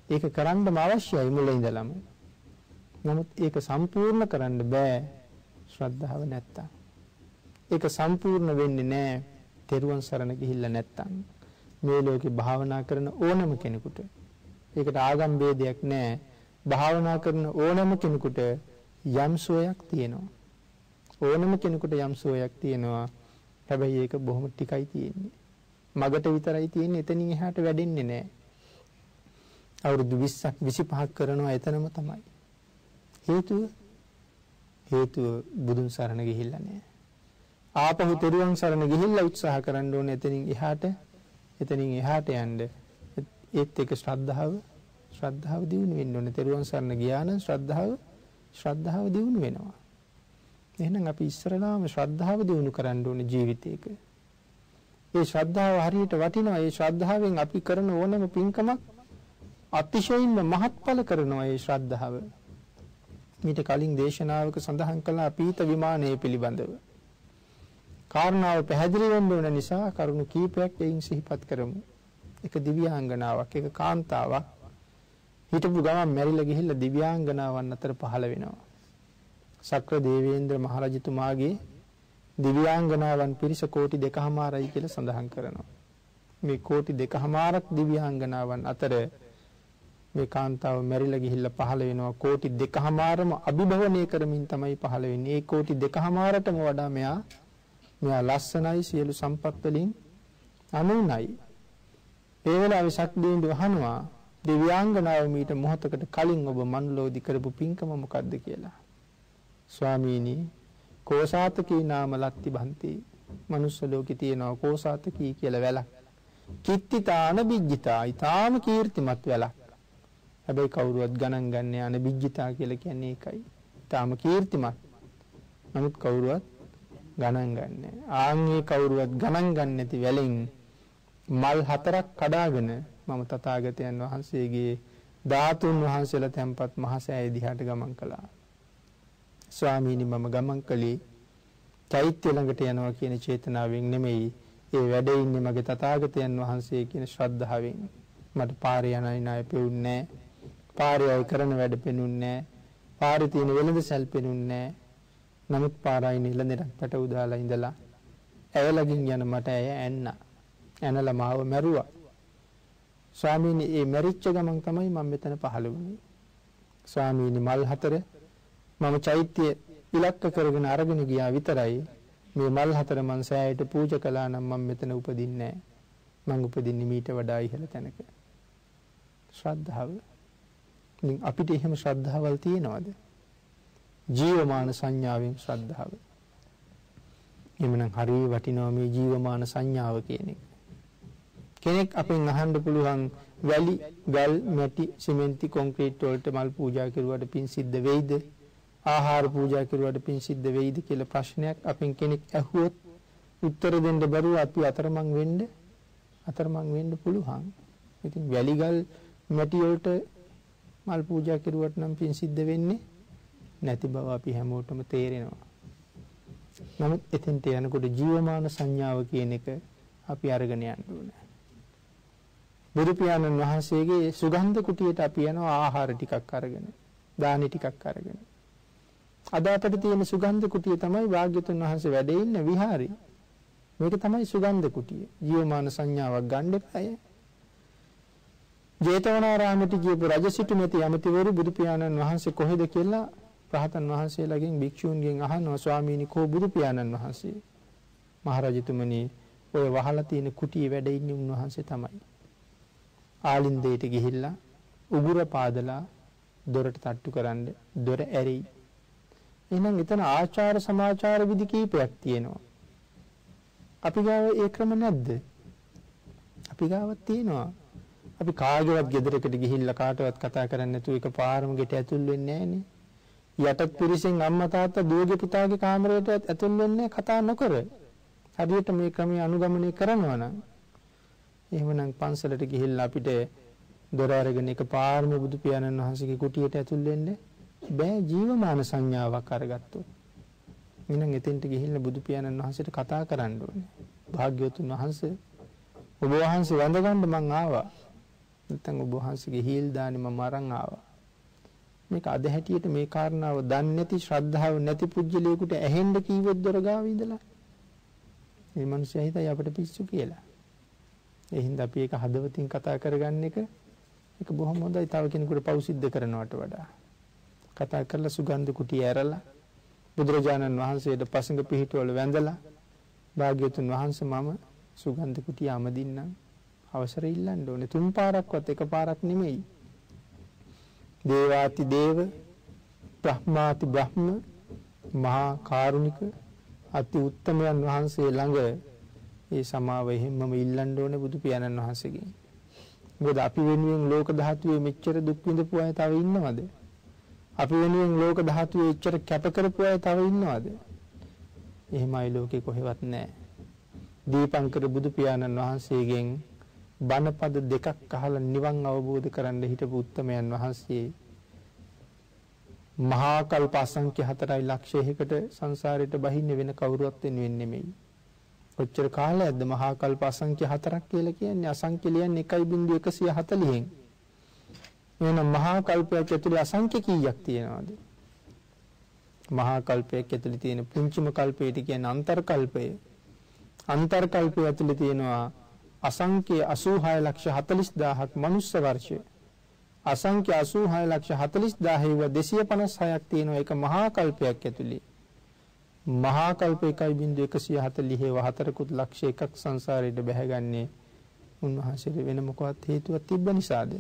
ඒක කරන්නම අවශ්‍යයි මුල ඉඳලම. නමුත් ඒක සම්පූර්ණ කරන්න බෑ ශ්‍රද්ධාව නැත්තම්. ඒක සම්පූර්ණ වෙන්නේ නෑ තෙරුවන් සරණ ගිහිල්ලා නැත්තම්. මේ ලෝකේ භාවනා කරන ඕනම කෙනෙකුට ඒකට ආගම් ભેදයක් නෑ. භාවනා කරන ඕනම කෙනෙකුට යම් සෝයක් තියෙනවා. ඕනම කෙනෙකුට යම් සෝයක් තියෙනවා. හැබැයි ඒක බොහොම ටිකයි තියෙන්නේ. මගට විතරයි තියෙන්නේ එතනින් එහාට වැඩෙන්නේ නැහැ. අවුරුදු 20ක් 25ක් කරනවා එතනම තමයි. හේතුව හේතුව බුදුන් සරණ ගිහිල්ලා නැහැ. ආපහු තෙරුවන් සරණ ගිහිල්ලා උත්සාහ කරන්න ඕනේ එතනින් එහාට එතනින් එහාට යන්න. ඒත් ඒක ශ්‍රද්ධාව ශ්‍රද්ධාව දියුණු වෙන්න ඕනේ. තෙරුවන් සරණ ගියා නම් ශ්‍රද්ධාව ශ්‍රද්ධාව දියුණු වෙනවා. එහෙනම් අපි ඉස්සරලාම ශ්‍රද්ධාව දියුණු කරන්න ඕනේ ජීවිතේක. ඒ ශ්‍රද්ධාව හරියට වටිනවා. ඒ ශ්‍රද්ධාවෙන් අපි කරන ඕනම පින්කමක් අතිශයින්ම මහත්ඵල කරනවා ඒ ශ්‍රද්ධාව. මීට කලින් දේශනාවක සඳහන් කළා පීත විමානයේ පිළිබඳව. කාරණාව පැහැදිලි වෙන්න ඕන නිසා කරුණු කීපයක් එයින් සිහිපත් කරමු. එක දිව්‍යාංගනාවක්, එක කාන්තාවක් හිටපු ගමන් මැරිලා ගිහිල්ලා දිව්‍යාංගනාවන් අතර පහළ වෙනවා. සක්‍ර දේවේන්ද්‍ර මහරජතුමාගේ දිව්‍යාංගනාවන් පිරිස කෝටි දෙකහමාරයි කියලා සඳහන් කරනවා. මේ කෝටි දෙකහමාරක් දිව්‍යාංගනාවන් අතර මේ කාන්තාව මැරිලා ගිහිල්ලා පහළ වෙනවා කෝටි දෙකහමාරම අභිභවනය කරමින් තමයි පහළ වෙන්නේ. ඒ කෝටි දෙකහමාරටම වඩා මෙයා මෙයා ලස්සනයි සියලු සම්පත් වලින් අනුනයි. ඒ වෙලාවේ සක්දීන්දු අහනවා දිව්‍යාංගනාව මීට මොහොතකට කලින් ඔබ මනුලෝදි කරපු පින්කම මොකද්ද කියලා. ස්වාමීනි කෝසාතකී නාම ලත්ති බන්ති. මනුස්ස ලෝකේ තියෙනවා කෝසාතකී කියලා වැලක්. කිත්තිතාන බිජ්ජිතා ඊටාම කීර්තිමත් වැලක්. හැබැයි කවුරුවත් ගණන් ගන්න යන බිජ්ජිතා කියලා කියන්නේ ඒකයි. ඊටාම කීර්තිමත්. නමුත් කවුරුවත් ගණන් ගන්නෑ. ආන්ගේ කවුරුවත් ගණන් ගන්න නැති වැලෙන් මල් හතරක් කඩාගෙන මම තථාගතයන් වහන්සේගේ ධාතුන් වහන්සේලා තැන්පත් මහසෑය දිහාට ගමන් කළා. ස්වාමීනි මම ගමන් කළේ චෛත්‍ය ළඟට යනවා කියන චේතනාවෙන් නෙමෙයි. ඒ වැඩ ඉන්නේ මගේ තථාගතයන් වහන්සේ කියන ශ්‍රද්ධාවෙන්. මට පාරේ යන අය පෙවුන්නේ පාරේ අය කරන වැඩ පෙනුන්නේ පාරේ තියෙන වෙළඳ සැල් පෙනුන්නේ නමුත් පාරයි නිලඳට පැට උදාලා ඉඳලා ඇවලගින් යන මට ඇය ඇන්න. ඇනලා මාව මැරුවා. ස්වාමීනි ඒ මැරිච්ච ගමන් තමයි මම මෙතන පහළ වුණේ ස්වාමීනි මල් හතර මම චෛත්‍ය ඉලක්ක කරගෙන අරගෙන ගියා විතරයි මේ මල් හතර මං සෑයට පූජා කළා නම් මම මෙතන උපදින්නේ නැහැ. මං උපදින්නේ මීට වඩා ඉහළ තැනක. ශ්‍රද්ධාව. ඉතින් අපිට එහෙම ශ්‍රද්ධාවල් තියෙනවද? ජීවමාන සංඥාවෙන් ශ්‍රද්ධාව. එමනම් හරිය වටිනවා මේ ජීවමාන සංඥාව කියන එක. කෙනෙක් අපෙන් අහන්න පුළුවන් වැලි, ගල්, මැටි, සිමෙන්ති, කොන්ක්‍රීට් වලට මල් පූජා කරුවාට පින් සිද්ධ වෙයිද? ආහාර පූජා කරුවාට පින් සිද්ධ වෙයිද කියලා ප්‍රශ්නයක් අපෙන් කෙනෙක් ඇහුවොත් උත්තර දෙන්න බැරුව අපි අතරමං වෙන්න අතරමං වෙන්න පුළුවන්. ඉතින් වැලිගල් මැටි වලට මල් පූජා කරුවට නම් පින් සිද්ධ වෙන්නේ නැති බව අපි හැමෝටම තේරෙනවා. නමුත් එතෙන්ට යනකොට ජීවමාන සංඥාව කියන එක අපි අරගෙන යන්න ඕනේ. බුදු පියාණන් වහන්සේගේ සුගන්ධ කුටියට අපි යනවා ආහාර ටිකක් අරගෙන, දානි ටිකක් අරගෙන. අද අපිට තියෙන සුගන්ධ කුටිය තමයි වාග්යතුන් වහන්සේ වැඩ ඉන්න විහාරය. මේක තමයි සුගන්ධ කුටිය. ජීවමාන සංඥාවක් ගන්න එපාය. ජේතවනාරාමයට ගියපු රජසිටු මෙති යමතිවරු බුදු පියාණන් වහන්සේ කොහෙද කියලා රහතන් වහන්සේලාගෙන් භික්ෂූන්ගෙන් අහනවා ස්වාමීනි කෝ බුදු පියාණන් වහන්සේ. මහරජතුමනි ඔය වහලා තියෙන කුටියේ වැඩ ඉන්නේ උන්වහන්සේ තමයි. ආලින්දේට ගිහිල්ලා උගුර පාදලා දොරට තට්ටු කරන්න දොර ඇරෙයි. එහෙනම් එතන ආචාර සමාචාර විදි කීපයක් තියෙනවා. අපි ගාව ඒ ක්‍රම නැද්ද? අපි ගාවත් තියෙනවා. අපි කාගේවත් ගෙදරකට ගිහිල්ලා කාටවත් කතා කරන්නේ නැතුව එකපාරම ගෙට ඇතුල් වෙන්නේ නැහනේ. යටත් පිරිසෙන් අම්මා තාත්තා දුවගේ පුතාගේ කාමරයට ඇතුල් වෙන්නේ කතා නොකර. හරියට මේ ක්‍රමය අනුගමනය කරනවා නම් එහෙමනම් පන්සලට ගිහිල්ලා අපිට දොර අරගෙන එකපාරම බුදු පියාණන් වහන්සේගේ කුටියට ඇතුල් වෙන්නේ බෑ ජීවමාන සංඥාවක් අරගත්තොත්. එහෙනම් එතෙන්ට ගිහිල්ලා බුදු පියාණන් වහන්සේට කතා කරන්න ඕනේ. භාග්‍යවතුන් වහන්සේ ඔබ වහන්සේ වඳගන්න මං ආවා. නැත්නම් ඔබ වහන්සේගේ හීල් දානි මම අරන් ආවා. මේක අද හැටියට මේ කාරණාව දන්නේ නැති ශ්‍රද්ධාව නැති පුජ්‍යලයකට ඇහෙන්න කීවොත් දොර ගාව ඉඳලා. මේ මිනිස්සු හිතයි අපිට පිස්සු කියලා. ඒ හින්දා අපි ඒක හදවතින් කතා කරගන්න එක ඒක බොහොම හොඳයි තව කෙනෙකුට පව් සිද්ධ කරනවට වඩා. කතා කරලා සුගන්ධ කුටිය ඇරලා බුදුරජාණන් වහන්සේට පසඟ පිහිටවල වැඳලා භාග්‍යතුන් වහන්සේ මම සුගන්ධ කුටිය අමදින්නම්. අවසර ඉල්ලන්න ඕනේ. තුන් පාරක්වත් එක පාරක් නෙමෙයි. දේවාති දේව බ්‍රහ්මාති බ්‍රහ්ම මහා කාරුණික අති උත්තමයන් වහන්සේ ළඟ ඒ සමාව එහෙම්මම ඉල්ලන්න ඕනේ බුදු පියාණන් වහන්සේගෙන්. මොකද අපි වෙනුවෙන් ලෝක ධාතුවේ මෙච්චර දුක් විඳපු අය තව ඉන්නවද? අපි වෙනුවෙන් ලෝක ධාතුවේ එච්චර කැප කරපු අය තව ඉන්නවද? එහෙමයි ලෝකේ කොහෙවත් නැහැ. දීපංකර බුදු පියාණන් වහන්සේගෙන් බණපද දෙකක් අහලා නිවන් අවබෝධ කරන්න හිටපු උත්තමයන් වහන්සේ මහා කල්ප අසංඛ්‍ය 4 ලක්ෂයකට සංසාරයට බහින්න වෙන කවුරුවත් වෙනුවෙන් නෙමෙයි. කොච්චර කාලයක්ද මහා කල්ප අසංඛ්‍ය 4ක් කියලා කියන්නේ අසංඛ්‍ය ලියන්නේ 1.140න්. එහෙනම් මහා කල්පයක් ඇතුලේ අසංඛ්‍ය කීයක් තියෙනවද? මහා කල්පයක් ඇතුලේ තියෙන පුංචිම කල්පයට කියන්නේ අන්තර් කල්පය. අන්තර් කල්පය ඇතුලේ තියෙනවා අසංඛ්‍ය 86 ලක්ෂ 40000ක් මනුස්ස වර්ෂය. අසංඛ්‍ය 86 ලක්ෂ 40000 256ක් තියෙනවා ඒක මහා කල්පයක් ඇතුලේ. මහා කල්ප 1.140 හතරකුත් ලක්ෂ එකක් සංසාරයට බැහැගන්නේ උන්වහන්සේට වෙන මොකවත් හේතුවක් තිබ්බ නිසාද?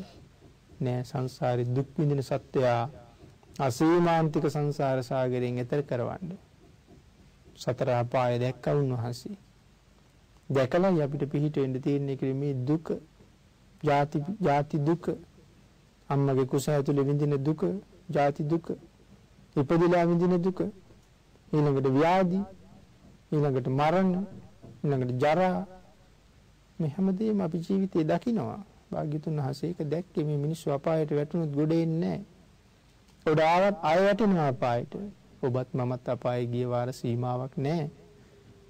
නෑ සංසාරේ දුක් විඳින සත්වයා අසීමාන්තික සංසාර සාගරයෙන් එතර කරවන්න. සතර අපාය දැක්ක උන්වහන්සේ. දැකලා අපිට පිහිට වෙන්න තියෙන මේ දුක, ජාති ජාති දුක, අම්මගේ කුස ඇතුලේ විඳින දුක, ජාති දුක, ඉපදිලා විඳින දුක, ඊළඟට ව්‍යාධි, ඊළඟට මරණ, ඊළඟට ජරා මේ හැමදේම අපි ජීවිතේ දකිනවා. භාග්‍යතුන් වහන්සේ ඒක දැක්කේ මේ මිනිස්සු අපායට වැටුණොත් ගොඩ එන්නේ නැහැ. උඩ ආවත් ආය වැටෙනවා අපායට. ඔබත් මමත් අපායේ ගිය වාර සීමාවක් නැහැ.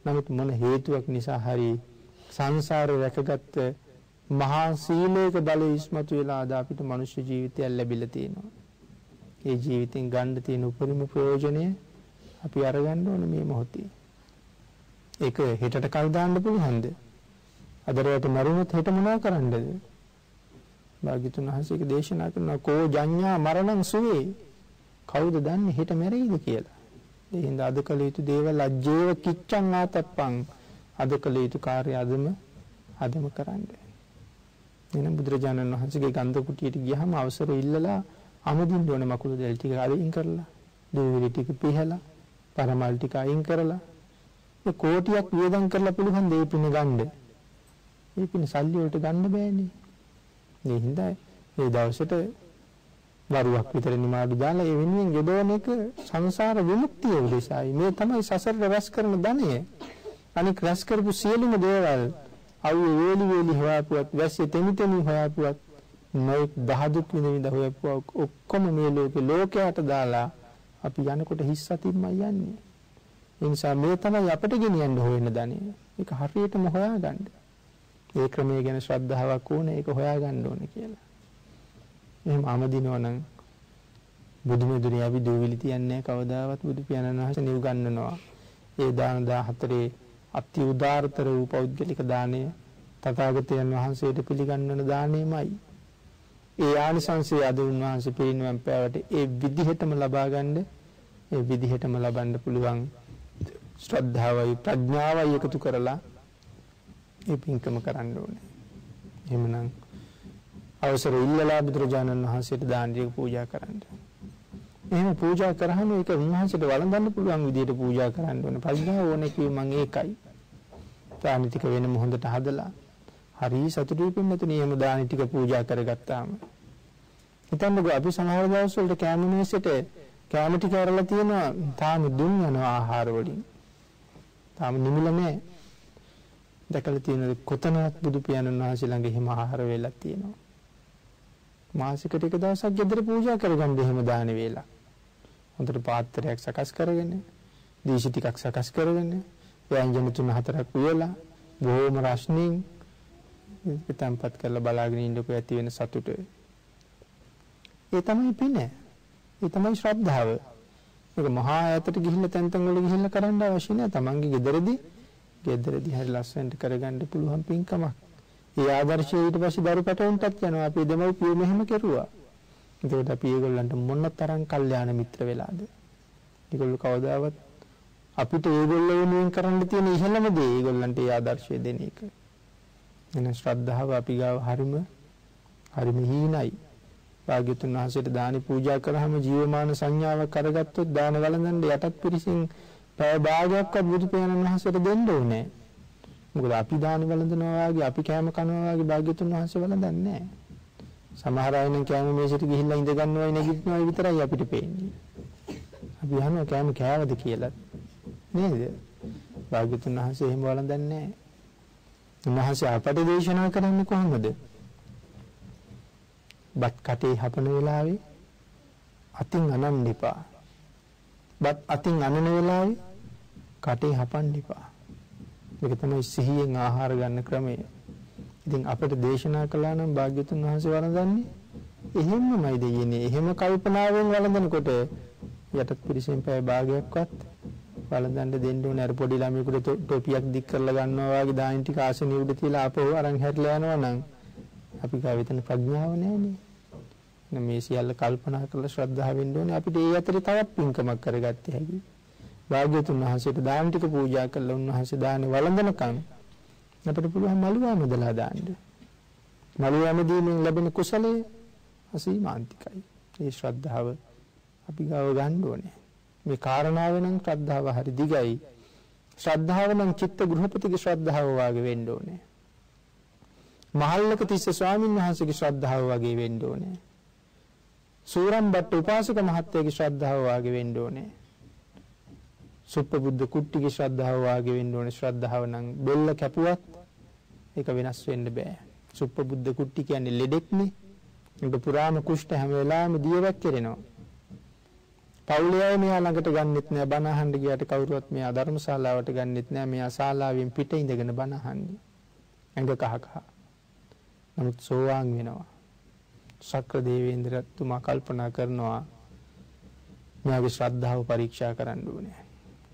නමුත් මොන හේතුවක් නිසා හරි සංසාරේ රැකගත්ත මහා සීලයක බලය ඉස්මතු වෙලා අද අපිට මනුෂ්‍ය ජීවිතයක් ලැබිලා තියෙනවා. ඒ ජීවිතෙන් ගන්න තියෙන උපරිම ප්‍රයෝජනය අපි අරගන්න ඕන මේ මොහොතේ. ඒක හෙටට කල් දාන්න පුළුවන්ද? අදරයට මරුණොත් හෙට මොනවා කරන්නද? භාග්‍යතුන් වහන්සේක දේශනා කරනවා කෝ ජඤ්ඤා මරණං සුවේ. කවුද දන්නේ හෙට මැරෙයිද කියලා. ඒ හින්දා අද කළ යුතු දේවල් අජ්ජේව කිච්ඡං ආතප්පං අද කළ යුතු කාර්ය අදම අදම කරන්න. එනම් බුදුරජාණන් වහන්සේගේ ගන්ධ කුටියට ගියහම අවසර ඉල්ලලා අමුදින්න ඕනේ මකුළු දෙල් ටික අයින් කරලා, දූවිලි ටික පිහලා, පරමල් ටික අයින් කරලා ඒ කෝටියක් වියදම් කරලා පුළුවන් දේ පින ගන්න. ඒ පින සල්ලි වලට ගන්න බෑනේ. ඒ හින්දා ඒ දවසට වරුවක් විතර නිමාඩු දාලා ඒ වෙනුවෙන් යොදවන එක සංසාර විමුක්තිය උදෙසායි. මේ තමයි සසර රැස් කරන ධනය. අනික රැස් කරපු සියලුම දේවල් අවුවේ වේලි වේලි හොයාපුවත් වැස්සේ තෙමි තෙමි හොයාපුවත් නොයෙක් දහදුක් විඳ විඳ හොයාපුවා ඔක්කොම මේ ලෝකේ ලෝකයට දාලා අපි යනකොට හිස් අතින්මයි යන්නේ. ඒ නිසා මේ තමයි අපිට ගෙනියන්න හොයන ධනෙ. ඒක හරියටම හොයාගන්න. ඒ ක්‍රමය ගැන ශ්‍රද්ධාවක් ඕනේ ඒක හොයාගන්න ඕනේ කියලා. එහෙම ආමදිනවා නම් බුදුමෙදුරේ අපි දූවිලි තියන්නේ කවදාවත් බුදු පියාණන් වහන්සේ නිව ගන්නනවා. ඒ දාන 14 අති උදාාරතර වූ පෞද්ගලික දාණය තථාගතයන් වහන්සේට පිළිගන්වන දාණයමයි. ඒ ආනිසංසය අද උන්වහන්සේ පිරිනිවන් පෑවට ඒ විදිහටම ලබා ගන්න ඒ විදිහටම ලබන්න පුළුවන් ශ්‍රද්ධාවයි ප්‍රඥාවයි එකතු කරලා ඒ පින්කම කරන්න ඕනේ. එහෙමනම් අවසර ඉල්ලලා බුදුරජාණන් වහන්සේට දානටික පූජා කරන්න. එහෙම පූජා කරාම ඒක උන්වහන්සේට වළඳන්න පුළුවන් විදිහට පූජා කරන්න ඕනේ. ප්‍රඥාව ඕනේ කිව්ව මම ඒකයි. දානි ටික වෙනම හොඳට හදලා හරි සතුටුයි පින්නතුනේ එහෙම දානි ටික පූජා කරගත්තාම. හිතන්නකෝ අපි සමහර දවස් වලට කැම මේසෙට කැම ටික අරලා තියෙනවා තාම දුන් යනවා ආහාර වලින්. තාම නිමිල නැහැ. දැකලා තියෙනද කොතනවත් බුදු පියාණන් වහන්සේ ළඟ එහෙම ආහාර වේලක් තියෙනවා. මාසිකට එක දවසක් ගෙදර පූජා කරගන්න එහෙම දාන වේලා. හොඳට පාත්‍රයක් සකස් කරගෙන, දීසි ටිකක් සකස් කරගෙන, ව්‍යංජන තුන හතරක් උයලා, බොහොම රස්නින් පිටම්පත් කරලා බලාගෙන ඉන්නකෝ ඇති වෙන සතුට. ඒ තමයි පින. ඒ තමයි ශ්‍රද්ධාව. ඒක මහා ඈතට ගිහිල්ලා තැන් තැන් වල ගිහිල්ලා කරන්න අවශ්‍ය නැහැ. Tamange ගෙදරදී ගෙදරදී හරි ලස්සනට කරගන්න පුළුවන් පින්කමක්. ඒ ආදර්ශය ඊට පස්සේ දරු පැටවුන්ටත් යනවා. අපි දෙමව්පියෝ මෙහෙම කෙරුවා. ඒකට අපි ඒගොල්ලන්ට මොන තරම් කල්යාණ මිත්‍ර වෙලාද? ඒගොල්ලෝ කවදාවත් අපිට ඒගොල්ලෝ වෙනුවෙන් කරන්න තියෙන ඉහළම දේ ඒගොල්ලන්ට ඒ ආදර්ශය දෙන එක. එන ශ්‍රද්ධාව අපි ගාව හරිම හරිම හීනයි. භාග්‍යතුන් වහන්සේට දානි පූජා කරාම ජීවමාන සංඥාවක් කරගත්තොත් දාන වළඳන්න යටත් පිරිසින් පැය භාගයක්වත් බුදු පියාණන් වහන්සේට දෙන්න ඕනේ. මොකද අපි දානි වළඳනවා වගේ අපි කෑම කනවා වගේ භාග්‍යතුන් වහන්සේ වළඳන්නේ නැහැ. සමහර අය නම් කෑම මේසෙට ගිහිල්ලා ඉඳ ගන්නවයි නැගිටිනවයි විතරයි අපිට පේන්නේ. අපි අහනවා කෑම කෑවද කියලා. නේද? භාග්‍යතුන් වහන්සේ එහෙම වළඳන්නේ නැහැ. උන්වහන්සේ අපට දේශනා කරන්නේ කොහොමද? බත් කටේ හපන වෙලාවේ අතින් අනන්න එපා. බත් අතින් අනන වෙලාවේ කටේ හපන්න එපා. මේක තමයි සිහියෙන් ආහාර ගන්න ක්‍රමය. ඉතින් අපිට දේශනා කළා නම් භාග්‍යතුන් වහන්සේ වළඳන්නේ එහෙමමයි දෙයන්නේ. එහෙම කල්පනාවෙන් වළඳනකොට යටත් පිරිසෙන් පැය භාගයක්වත් වළඳන්න දෙන්න ඕනේ. අර පොඩි ළමයෙකුට ටොපියක් දික් කරලා ගන්නවා වගේ දාන ටික ආසනිය උඩ තියලා ආපහු අරන් හැරිලා යනවා නම් අපි ගාව එතන ප්‍රඥාව නැහැනේ. මේ සියල්ල කල්පනා කරලා ශ්‍රද්ධාවෙන් ඕනේ අපිට ඒ අතරේ තවත් පින්කමක් කරගත්තේ හැකි. භාග්‍යතුන් වහන්සේට දාන ටික පූජා කළා උන්වහන්සේ දානේ වළඳනකම් අපිට පුළුවන් මලුවා මදලා දාන්න. මලුවා මදීමෙන් ලැබෙන කුසලයේ අසීමාන්තිකයි. ඒ ශ්‍රද්ධාව අපි ගාව ගන්න ඕනේ. මේ කාරණාව නම් ශ්‍රද්ධාව හරි දිගයි. ශ්‍රද්ධාව නම් චිත්ත ගෘහපතිගේ ශ්‍රද්ධාව වාගේ වෙන්න ඕනේ. මහල්ලක තිස්ස ස්වාමීන් වහන්සේගේ ශ්‍රද්ධාව වගේ වෙන්න ඕනේ. සූරම් බට්ට උපාසක මහත්තයාගේ ශ්‍රද්ධාව වාගේ වෙන්න ඕනේ. සුප්පබුද්ධ කුට්ටිගේ ශ්‍රද්ධාව වාගේ වෙන්න ඕනේ. ශ්‍රද්ධාව නම් බෙල්ල කැපුවත් ඒක වෙනස් වෙන්න බෑ. සුප්පබුද්ධ කුට්ටි කියන්නේ ලෙඩෙක්නේ. ඒක පුරාම කුෂ්ඨ හැම වෙලාවෙම දියවක් කෙරෙනවා. පවුලේ අය මෙයා ළඟට ගන්නෙත් නෑ බණ අහන්න ගියාට කවුරුවත් මෙයා ධර්මශාලාවට ගන්නෙත් නෑ මෙයා ශාලාවෙන් පිට ඉඳගෙන බණ අහන්නේ. ඇඟ කහ කහ. නමුත් සෝවාන් වෙනවා. ශක්‍ර දේවේන්ද්‍රතුමා කල්පනා කරනවා මෙයාගේ ශ්‍රද්ධාව පරීක්ෂා කරන්න ඕනේ.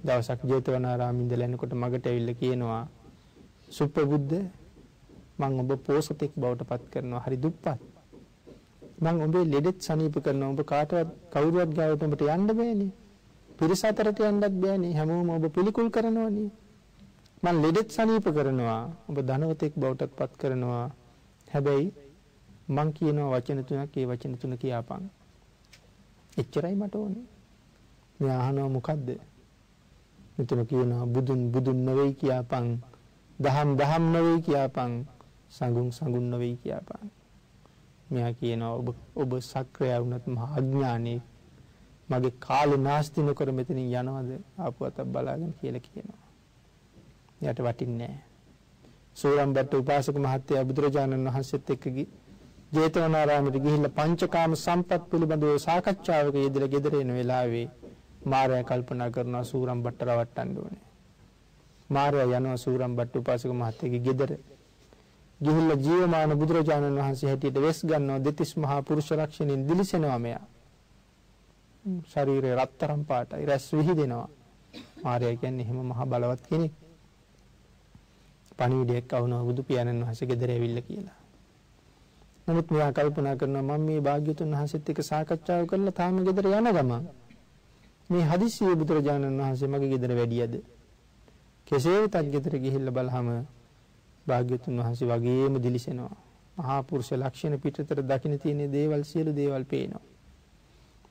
දවසක් ජේතවනාරාමේ ඉඳලා එනකොට මගට ඇවිල්ලා කියනවා සුප්පබුද්ධ මම ඔබ පෝසතෙක් බවට පත් කරනවා හරි දුප්පත්. මම ඔබේ ලෙඩෙත් සනීප කරනවා ඔබ කාටවත් කවුරුවත් ගාවට ඔබට යන්න බෑනේ. පිරිස අතරට යන්නත් බෑනේ හැමෝම ඔබ පිළිකුල් කරනවනේ. මම ලෙඩෙත් සනීප කරනවා ඔබ ධනවතෙක් බවටත් පත් කරනවා. හැබැයි මං කියනවා වචන තුනක් ඒ වචන තුන කියාපන්. එච්චරයි මට ඕනේ. මෙයා අහනවා මොකද්ද? මෙතන කියනවා බුදුන් බුදුන් නෙවෙයි කියාපන්. දහම් දහම් නෙවෙයි කියාපන්. සංගුන් සංගුන් නෙවෙයි කියාපන්. මෙයා කියනවා ඔබ ඔබ සක්‍රය වුණත් මහා අඥානේ මගේ කාලේ නාස්ති නොකර මෙතනින් යනවද ආපුවත බලාගෙන කියලා කියනවා. යට වටින්නේ නැහැ. සෝරම්බට්ට උපාසක මහත්තයා බුදුරජාණන් වහන්සේත් එක්ක ජේතවනාරාමයට ගිහිල්ලා පංචකාම සම්පත් පිළිබඳව සාකච්ඡාවක යෙදලා ගෙදර එන වෙලාවේ මාරයා කල්පනා කරනවා සූරම්බට්ට රවට්ටන්න ඕනේ. මාරයා යනවා සූරම්බට්ට උපාසක මහත්තයාගේ ගෙදර. ගිහිල්ලා ජීවමාන බුදුරජාණන් වහන්සේ හැටියට වෙස් ගන්නවා දෙතිස් මහා පුරුෂ රක්ෂණයෙන් දිලිසෙනවා මෙයා. ශරීරය රත්තරන් පාටයි රැස් විහිදෙනවා. මාරයා කියන්නේ එහෙම මහා බලවත් කෙනෙක්. පණිවිඩයක් අවුනවා බුදු පියාණන් වහන්සේ ගෙදර ඇවිල්ලා කියලා. නමුත් මෙයා කල්පනා කරනවා මම මේ භාග්‍යතුන් වහන්සේත් එක්ක සාකච්ඡාව කරලා තාම ගෙදර යන ගමන් මේ හදිස්සියේ බුදුරජාණන් වහන්සේ මගේ ගෙදර වැඩියද? කෙසේ වෙතත් ගෙදර ගිහිල්ලා බලහම භාග්‍යතුන් වහන්සේ වගේම දිලිසෙනවා. මහා පුරුෂ ලක්ෂණ පිටතට දකින්න තියෙන දේවල් සියලු දේවල් පේනවා.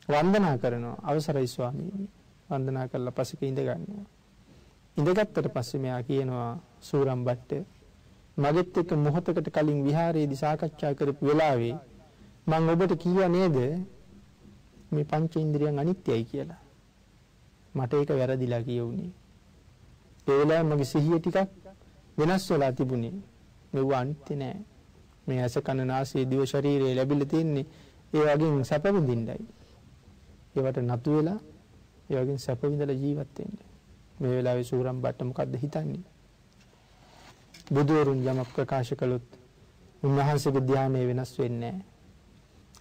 වන්දනා කරනවා. අවසරයි ස්වාමීනි. වන්දනා කරලා පසෙක ඉඳ ගන්නවා ඉඳගත්තට පස්සේ මෙයා කියනවා සූරම් බට්ට මගෙත් එක්ක මොහොතකට කලින් විහාරයේදී සාකච්ඡා කරපු වෙලාවේ මම ඔබට කිව්වා නේද? මේ පංච ඉන්ද්‍රියන් අනිත්‍යයි කියලා. මට ඒක වැරදිලා කියුනේ. ඒ වෙලාවේ මගේ සිහිය ටිකක් වෙනස් වෙලා තිබුණේ. මෙව අනිත්‍ය නෑ. මේ ඇස කන නාසය දිව ශරීරය ලැබිලා තින්නේ ඒ වගේ සැප විඳින්නයි. ඒවට නතු වෙලා ඒ වගේ සැප විඳලා ජීවත් වෙන්න. මේ වෙලාවේ සූරම් බට්ට මොකද්ද හිතන්නේ? බුදුවරුන් යමක් ප්‍රකාශ කළොත් උන්වහන්සේගේ ධානය වෙනස් වෙන්නේ නැහැ.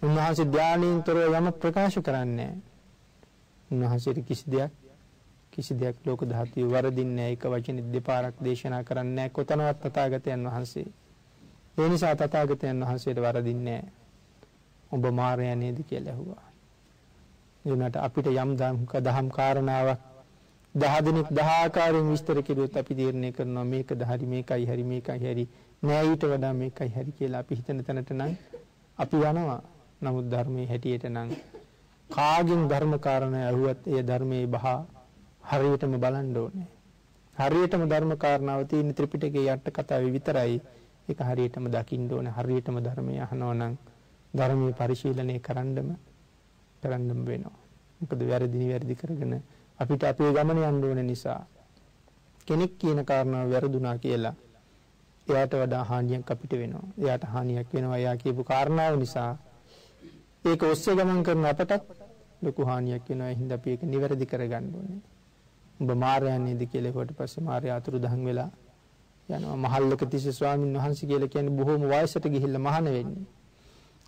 උන්වහන්සේ ධානයෙන් තොරව යමක් ප්‍රකාශ කරන්නේ නැහැ. උන්වහන්සේට කිසි දෙයක් කිසි දෙයක් ලෝක ධාතුවේ වරදින්නේ නැහැ. එක වචනේ දෙපාරක් දේශනා කරන්නේ නැහැ. කොතනවත් තථාගතයන් වහන්සේ. ඒ නිසා තථාගතයන් වහන්සේට වරදින්නේ නැහැ. ඔබ මාරයා නේද කියලා ඇහුවා. එනට අපිට යම් දහම් කාරණාවක් දහ දිනක් දහ ආකාරයෙන් විස්තර කෙරුවොත් අපි තීරණය කරනවා මේකද හරි මේකයි හරි මේකයි හරි නෑ ඊට වඩා මේකයි හරි කියලා අපි හිතන තැනට නම් අපි යනවා. නමුත් ධර්මයේ හැටියට නම් කාගෙන් ධර්ම කාරණා ඇහුවත් ඒ ධර්මයේ බහ හරියටම බලන්න ඕනේ. හරියටම ධර්ම කාරණාව තියෙන ත්‍රිපිටකයේ යට කතාවේ විතරයි ඒක හරියටම දකින්න ඕනේ. හරියටම ධර්මය අහනවා නම් ධර්මයේ පරිශීලනය කරන්නම කරන්නම වෙනවා. මොකද වැරදි නිවැරදි කරගෙන අපිට අපේ ගමන යන්න ඕන නිසා කෙනෙක් කියන කාරණාව වැරදුනා කියලා එයාට වඩා හානියක් අපිට වෙනවා. එයාට හානියක් වෙනවා එයා කියපු කාරණාව නිසා. ඒක ඔස්සේ ගමන් කරන අපටත් ලොකු හානියක් වෙනවා. ඒ හින්දා අපි ඒක නිවැරදි කරගන්න ඕනේ. ඔබ මාර්යා නේද කියලා කොට පස්සේ මාර්යා අතුරුදහන් වෙලා යනවා. මහල්ලක තිස්ස ස්වාමීන් වහන්සේ කියලා කියන්නේ බොහෝම වයසට ගිහිල්ලා මහාන වෙන්නේ.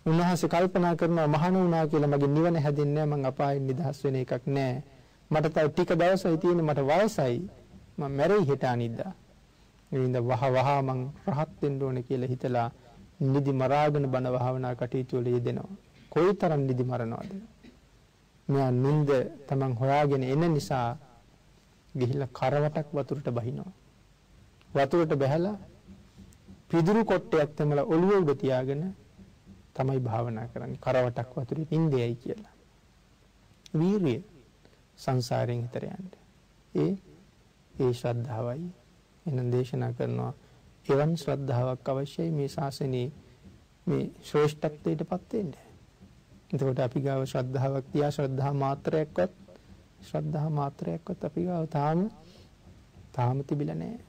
උන්වහන්සේ කල්පනා කරනවා මහාන වුණා කියලා මගේ නිවන හැදෙන්නේ නැහැ මං අපායෙන් නිදහස් වෙන එකක් නැහැ. මට තව ටික දවසයි තියෙන්නේ මට වයසයි මම මැරෙයි හෙට අනිද්දා. ඉතින් වහ වහ මං රහත් වෙන්න ඕනේ කියලා හිතලා නිදි මරාගෙන බණ භාවනා කටයුතු වල යෙදෙනවා. කොයිතරම් නිදි මරනවද? මෙයා නිින්ද තමන් හොයාගෙන එන නිසා ගිහිල්ලා කරවටක් වතුරට බහිනවා. වතුරට බැහැලා පිදුරු කොට්ටයක් තමලා ඔළුව උඩ තියාගෙන තමයි භාවනා කරන්නේ. කරවටක් වතුරේ නිින්දයයි කියලා. වීරිය සංසාරයෙන් හිතර යන්න. ඒ ඒ ශ්‍රද්ධාවයි එනම් දේශනා කරනවා එවන් ශ්‍රද්ධාවක් අවශ්‍යයි මේ ශාසනයේ මේ ශ්‍රේෂ්ඨත්වයටපත් වෙන්න. එතකොට අපි ගාව ශ්‍රද්ධාවක් තියා ශ්‍රද්ධා මාත්‍රයක්වත් ශ්‍රද්ධා මාත්‍රයක්වත් අපි ගාව තාම තාම තිබිලා නැහැ.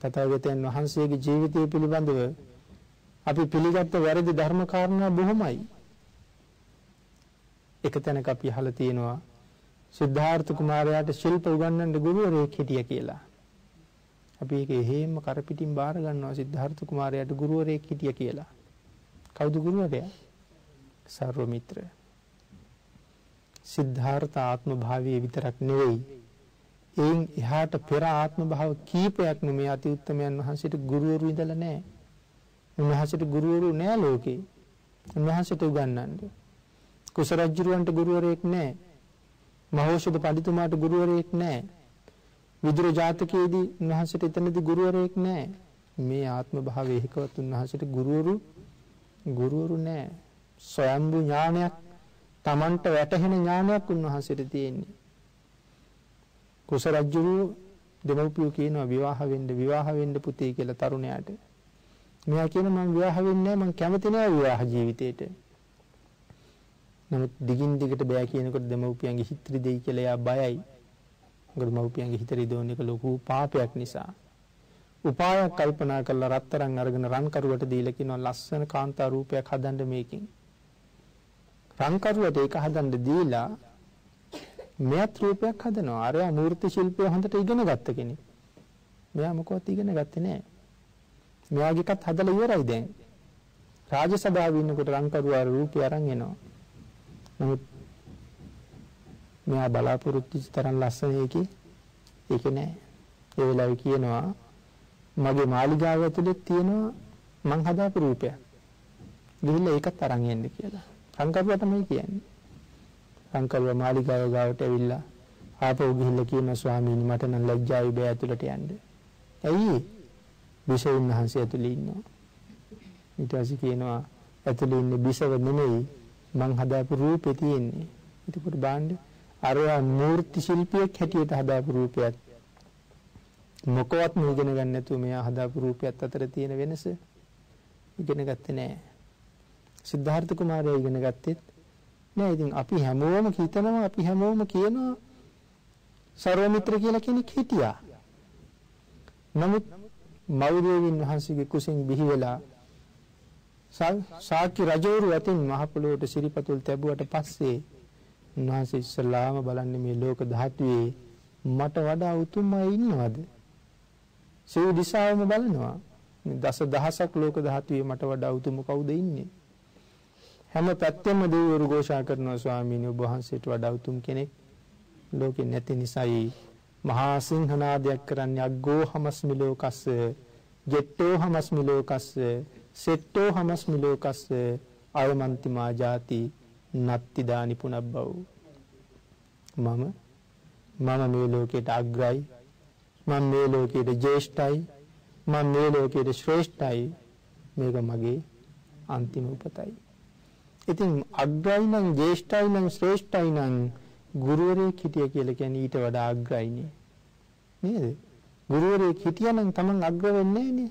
තථාගතයන් වහන්සේගේ ජීවිතය පිළිබඳව අපි පිළිගත්ත වැරදි ධර්ම කාරණා බොහොමයි. එක තැනක අපි අහලා තියෙනවා සිද්ධාර්ථ කුමාරයාට ශිල්ප උගන්වන්න ගුරුවරයෙක් හිටියා කියලා. අපි ඒක එහෙම කරපිටින් බාර ගන්නවා සිද්ධාර්ථ කුමාරයාට ගුරුවරයෙක් හිටියා කියලා. කවුද ගුරුවරයා? සර්වමිත්‍ර. සිද්ධාර්ථ ආත්ම භාවයේ විතරක් නෙවෙයි. එයින් එහාට පෙර ආත්ම භාව කීපයක්ම මේ අති උත්තමයන් වහන්සේට ගුරුවරු ඉඳලා නැහැ. උන්වහන්සේට ගුරුවරු නෑ ලෝකේ. උන්වහන්සේට උගන්වන්නේ. කුසරජ්ජුරුවන්ට ගුරුවරයෙක් නැහැ. මහෞෂධ පඬිතුමාට ගුරුවරයෙක් නැහැ. විදුර ජාතකයේදී උන්වහන්සේට එතනදී ගුරුවරයෙක් නැහැ. මේ ආත්ම භාවයේ එකවත් උන්වහන්සේට ගුරුවරු ගුරුවරු නැහැ. ස්වයම්බු ඥානයක් Tamanට වැටහෙන ඥානයක් උන්වහන්සේට තියෙන්නේ. කුසරජ්ජුරු දෙමව්පියෝ කියනවා විවාහ වෙන්න විවාහ වෙන්න පුතේ කියලා තරුණයාට. මෙයා කියන මම විවාහ වෙන්නේ නැහැ මම කැමති නැහැ විවාහ ජීවිතේට. නමුත් දිගින් දිගට බෑ කියනකොට දෙමව්පියන්ගේ හිත රිදෙයි කියලා එයා බයයි. මොකද මව්පියන්ගේ හිත රිදවන එක ලොකු පාපයක් නිසා. උපායක් කල්පනා කරලා රත්තරන් අරගෙන රන් කරුවට දීලා කියනවා ලස්සන කාන්තා රූපයක් හදන්න මේකෙන්. රන් කරුවට ඒක හදන්න දීලා මෙයත් රූපයක් හදනවා. අරයා මූර්ති ශිල්පය හොඳට ඉගෙන ගත්ත කෙනෙක්. මෙයා මොකවත් ඉගෙන ගත්තේ නැහැ. මෙයාගේ එකත් හදලා ඉවරයි දැන්. රාජසභාවේ ඉන්නකොට රන් කරුවා රූපය අරන් එනවා. නමුත් මෙයා බලාපොරොත්තු වෙච්ච තරම් ලස්සන එකේ ඒක නෑ. ඒ වෙලාවේ කියනවා මගේ මාලිගාව ඇතුලේ තියෙනවා මං හදාපු රූපයක්. ගිහිල්ලා ඒකත් අරන් එන්න කියලා. රංකරුවා තමයි කියන්නේ. රංකරුවා මාලිගාව ගාවට ඇවිල්ලා ආපහු ගිහිල්ලා කියනවා ස්වාමීනි මට නම් ලැජ්ජාවයි බය ඇතුලට යන්න. ඇයි? බිසවුන් වහන්සේ ඇතුලේ ඉන්නවා. ඊට පස්සේ කියනවා ඇතුලේ ඉන්නේ බිසව නෙමෙයි මං හදාපු රූපේ තියෙන්නේ. එතකොට බාණ්ඩ අරයා මූර්ති ශිල්පියෙක් හැටියට හදාපු රූපයක් මොකවත් ඉගෙන ගන්න නැතුව මෙයා හදාපු රූපයත් අතර තියෙන වෙනස ඉගෙන ගත්තේ නෑ. සිද්ධාර්ථ කුමාරයා ඉගෙන ගත්තෙත් නෑ. ඉතින් අපි හැමෝම හිතනවා අපි හැමෝම කියනවා සර්වමිත්‍ර කියලා කෙනෙක් හිටියා. නමුත් මෞදේවින් වහන්සේගේ කුසින් බිහි වෙලා සාක්‍ය රජවරු අතින් මහ පොළොවට සිරිපතුල් තැබුවට පස්සේ උන්වහන්සේ ඉස්සල්ලාම බලන්නේ මේ ලෝක ධාතුවේ මට වඩා උතුම් අය ඉන්නවද? සිව් දිශාවම බලනවා. මේ දස දහසක් ලෝක ධාතුවේ මට වඩා උතුම් කවුද ඉන්නේ? හැම පැත්තෙම දෙවිවරු ഘോഷා කරනවා ස්වාමීනි ඔබ වහන්සේට වඩා උතුම් කෙනෙක්. ලෝකේ නැති නිසායි. මහා සිංහනාදයක් කරන්නේ අග්ගෝ හමස්මි ලෝකස්ස ජෙට්ටෝ හමස්මි ලෝකස්ස සෙට්ටෝ හමස්මි ලෝකස්ස අයමන්ති මා ජාති නත්ති දානි පුනබ්බව්. මම මම මේ ලෝකයට අග්‍රයි. මම මේ ලෝකයට ජේෂ්ඨයි මම මේ ලෝකයට ශ්‍රේෂ්ඨයි. මේක මගේ අන්තිම උපතයි. ඉතින් අග්‍රයි නම් ජේෂ්ඨයි නම් ශ්‍රේෂ්ඨයි නම් ගුරුවරයෙක් හිටිය කියලා කියන්නේ ඊට වඩා අග්‍රයිනේ. නේද? ගුරුවරයෙක් හිටියනම් Taman අග්‍ර වෙන්නේ නෑනේ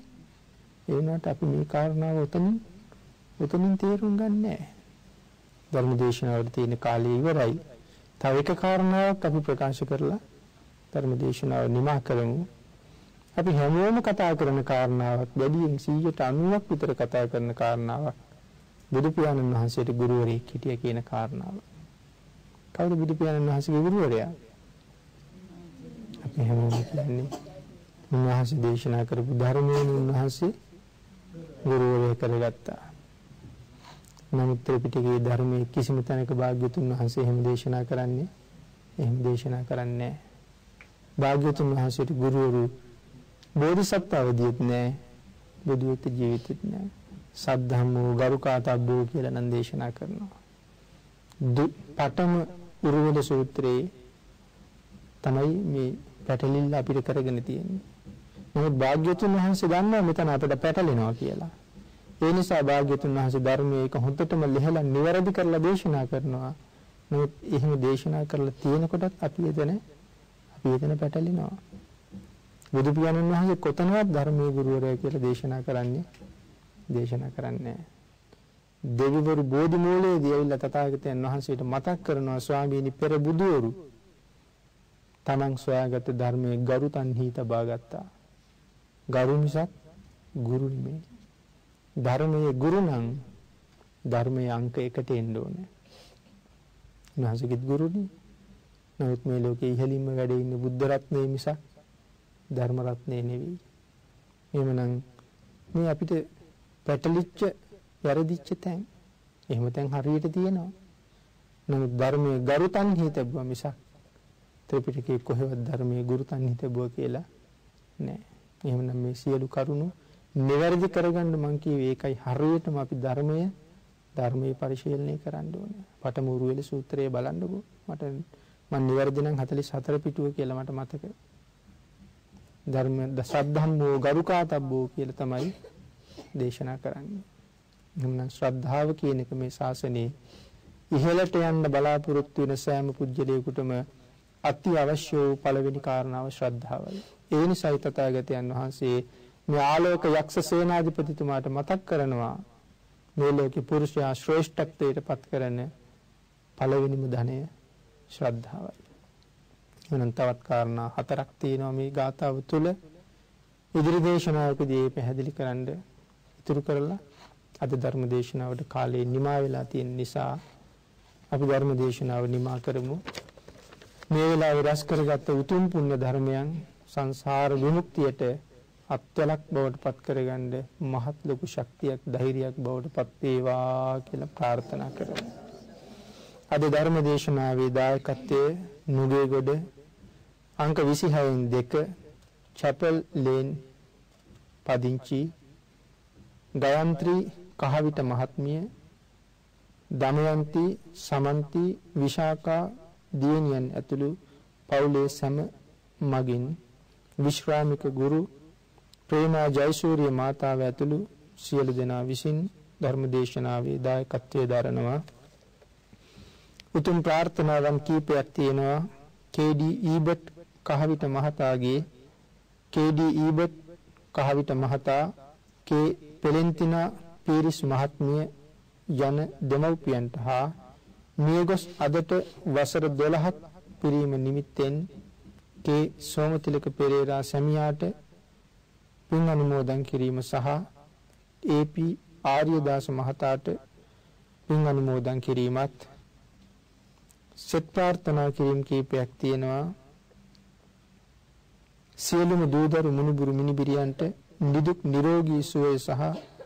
ඒ වුණාට අපි මේ කාරණාව උතනින් උතනින් තේරුම් ගන්නෑ. නෑ ධර්ම දේශනාවට තියෙන කාලය ඉවරයි. තව එක කාරණාවක් අපි ප්‍රකාශ කරලා ධර්ම දේශනාව නිමා කරමු. අපි හැමෝම කතා කරන කාරණාවක් වැඩියෙන් 190ක් විතර කතා කරන කාරණාවක්. බුදු පියාණන් වහන්සේට ගුරුවරයෙක් හිටිය කියන කාරණාව. කවුද බුදු පියාණන් වහන්සේගේ ගුරුවරයා? අපි හැමෝම කියන්නේ උන්වහන්සේ දේශනා කරපු ධර්මයෙන් උන්වහන්සේ ගුරුවරයෙක් කරගත්තා. නමුත් ත්‍රිපිටකයේ ධර්මයේ කිසිම තැනක භාග්‍යතුන් වහන්සේ එහෙම දේශනා කරන්නේ එහෙම දේශනා කරන්නේ නැහැ. භාග්‍යතුන් වහන්සේට ගුරුවරු බෝධිසත්ව අවදියෙත් නැහැ. බුදුවෙත් ජීවිතෙත් නැහැ. සද්ධම්මෝ ගරුකාතබ්බෝ කියලා නම් දේශනා කරනවා. පඨම උරුවද සූත්‍රයේ තමයි මේ පැටලිල්ල අපිට කරගෙන තියෙන්නේ. නමුත් භාග්‍යතුන් වහන්සේ දන්නවා මෙතන අපිට පැටලෙනවා කියලා. ඒ නිසා භාග්‍යතුන් වහන්සේ ධර්මයේ ඒක හොඳටම ලිහලා නිවැරදි කරලා දේශනා කරනවා. නමුත් එහෙම දේශනා කරලා තියෙනකොටත් අපි එතන අපි එතන පැටලෙනවා. බුදු පියාණන් වහන්සේ කොතනවත් ධර්මයේ ගුරුවරයා කියලා දේශනා කරන්නේ දේශනා කරන්නේ දෙවිවරු බෝධි මූලයේදී ඇවිල්ලා තථාගතයන් වහන්සේට මතක් කරනවා ස්වාමීනි පෙර බුදුවරු තමන් සොයාගත් ධර්මයේ ගරු තන්හි තබා ගත්තා. ගරු මිසක් ගුරු නෙමෙයි. ධර්මයේ ගුරු නම් ධර්මයේ අංක එකට එන්න ඕනේ. උන්වහන්සේගෙත් ගුරුනේ. නමුත් මේ ලෝකේ ඉහළින්ම වැඩ ඉන්න බුද්ධ රත්නයේ මිසක් ධර්ම රත්නයේ නෙවෙයි. එහෙමනම් මේ අපිට පැටලිච්ච වැරදිච්ච තැන් එහෙම තැන් හරියට තියෙනවා. නමුත් ධර්මයේ ගරුතන් හිතබුවා මිසක් ත්‍රිපිටකයේ කොහෙවත් ධර්මයේ ගුරුතන් හිතබුවා කියලා නෑ. එහෙමනම් මේ සියලු කරුණු නිවැරදි කරගන්න මං කියවේ ඒකයි හරියටම අපි ධර්මය ධර්මයේ පරිශීලනය කරන්න ඕනේ. පටමුරු වෙල සූත්‍රයේ බලන්නකෝ. මට මම නිවැරදි නම් 44 පිටුව කියලා මට මතකයි. ධර්ම ශ්‍රද්ධම්මෝ ගරුකාතබ්බෝ කියලා තමයි දේශනා කරන්නේ. එhmenan ශ්‍රද්ධාව කියන එක මේ ශාසනයේ ඉහළට යන්න බලාපොරොත්තු වෙන සෑම පුජ්‍යලයකටම අති අවශ්‍ය වූ පළවෙනි කාරණාව ශ්‍රද්ධාවයි. ඒ නිසායි තථාගතයන් වහන්සේ මේ ආලෝක යක්ෂ සේනාධිපතිතුමාට මතක් කරනවා මේ ලෝකේ පුරුෂයා ශ්‍රේෂ්ඨත්වයට පත් කරන පළවෙනිම ධනය ශ්‍රද්ධාවයි. වෙනන් තවත් කාරණා හතරක් තියෙනවා මේ ගාථාව තුළ ඉදිරි දේශනාවකදී පැහැදිලි කරන්න ඉතුරු කරලා අද ධර්ම දේශනාවට කාලේ නිමා වෙලා තියෙන නිසා අපි ධර්ම දේශනාව නිමා කරමු. මේ වෙලාවේ රැස් කරගත්ත උතුම් පුණ්‍ය ධර්මයන් සංසාර විමුක්තියට අත්වලක් බවට පත් කරගන්න මහත් ලොකු ශක්තියක් ධෛර්යයක් බවට පත් වේවා කියලා ප්‍රාර්ථනා කරමු. අද ධර්ම දේශනාවේ දායකත්වයේ නුගේගොඩ අංක 26න් 2 චැපල් ලේන් පදිංචි ගයන්ත්‍රී කහවිට මහත්මිය දමයන්ති සමන්ති විශාකා දියණියන් ඇතුළු පවුලේ සැම මගින් විශ්‍රාමික ගුරු ප්‍රේමා ජයසූරිය මාතාව ඇතුළු සියලු දෙනා විසින් ධර්ම දේශනාවේ දායකත්වයේ දරනවා උතුම් ප්‍රාර්ථනාවන් කීපයක් තියෙනවා කේ.ඩී. ඊබට් කහවිට මහතාගේ කේ.ඩී. ඊබට් කහවිට මහතා කේ පෙලෙන්තිනා පීරිස් මහත්මිය යන දෙමව්පියන්ට හා මියගොස් අදට වසර 12ක් පිරීම නිමිත්තෙන් කේ සෝමතිලක පෙරේරා සැමියාට පින් අනුමෝදන් කිරීම සහ ඒ.පී. ආර්යදාස මහතාට පින් අනුමෝදන් කිරීමත් සෙත් ප්‍රාර්ථනා කිරීම කීපයක් තියෙනවා සියලුම දූදරු මුණුබුරු මිනිබිරියන්ට නිදුක් නිරෝගී සුවය සහ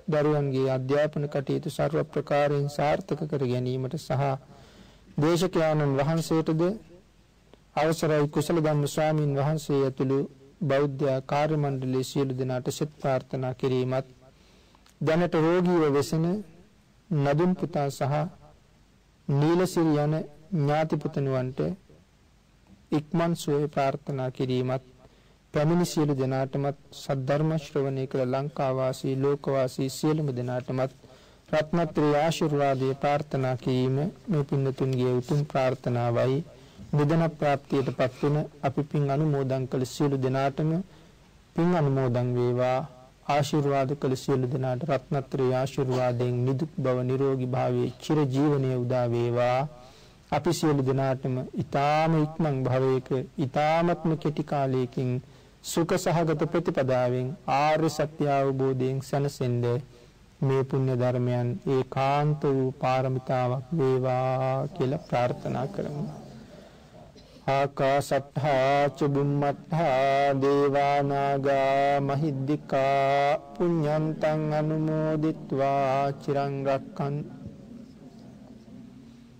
දරුවන්ගේ අධ්‍යාපන කටයුතු ਸਰව ප්‍රකාරයෙන් සාර්ථක කර ගැනීමට සහ දේශකයාණන් වහන්සේටද අවසරයි කුසල ධම්ම ස්වාමින් වහන්සේ ඇතුළු බෞද්ධ කාර්ය මණ්ඩලයේ සියලු දෙනාට සෙත් ප්‍රාර්ථනා කිරීමත් දැනට රෝගීව වෙසෙන නදුන් පුතා සහ නීලසිරි යන ඥාති පුතණුවන්ට ඉක්මන් සුවය ප්‍රාර්ථනා කිරීමත් පැමිණි සියලු දෙනාටමත් සද්ධර්ම ශ්‍රවණය කළ ලංකා වාසී ලෝක වාසී සියලුම දෙනාටමත් රත්නත්‍රි ආශිර්වාදයේ ප්‍රාර්ථනා කිරීම මේ පින්නතුන්ගේ උතුම් ප්‍රාර්ථනාවයි. නිදන ප්‍රාප්තියටපත් වන අපි පින් අනුමෝදන් කළ සියලු දෙනාටම පින් අනුමෝදන් වේවා. ආශිර්වාද කළ සියලු දෙනාට රත්නත්‍රි ආශිර්වාදයෙන් නිදුක් බව නිරෝගී භාවයේ චිර ජීවනයේ උදා වේවා. අපි සියලු දෙනාටම ඊ타ම ඉක්මන් භවයක ඊ타මත්ම කෙටි කාලයකින් සුඛ සහගත ප්‍රතිපදාවෙන් ආර්ය සත්‍ය අවබෝධයෙන් සැනසෙන්න මේ පුණ්‍ය ධර්මයන් ඒකාන්ත වූ පාරමිතාවක් වේවා කියලා ප්‍රාර්ථනා කරමු. ආකාසට්ඨා චුම්මට්ඨා දේවා නාග මහිද්దికා පුඤ්ඤන්තං අනුමෝදිත්වා චිරං රක්ඛන්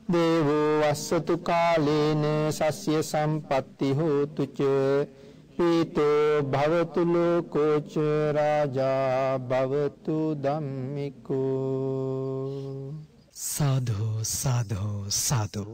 දේවෝ වස්සතු කාලේන සස්්‍ය සම්පatti හෝතු ච පීතෝ භවතු ලෝකෝ ච රාජා භවතු ධම්මිකෝ.
සාධු සාධු සාධු.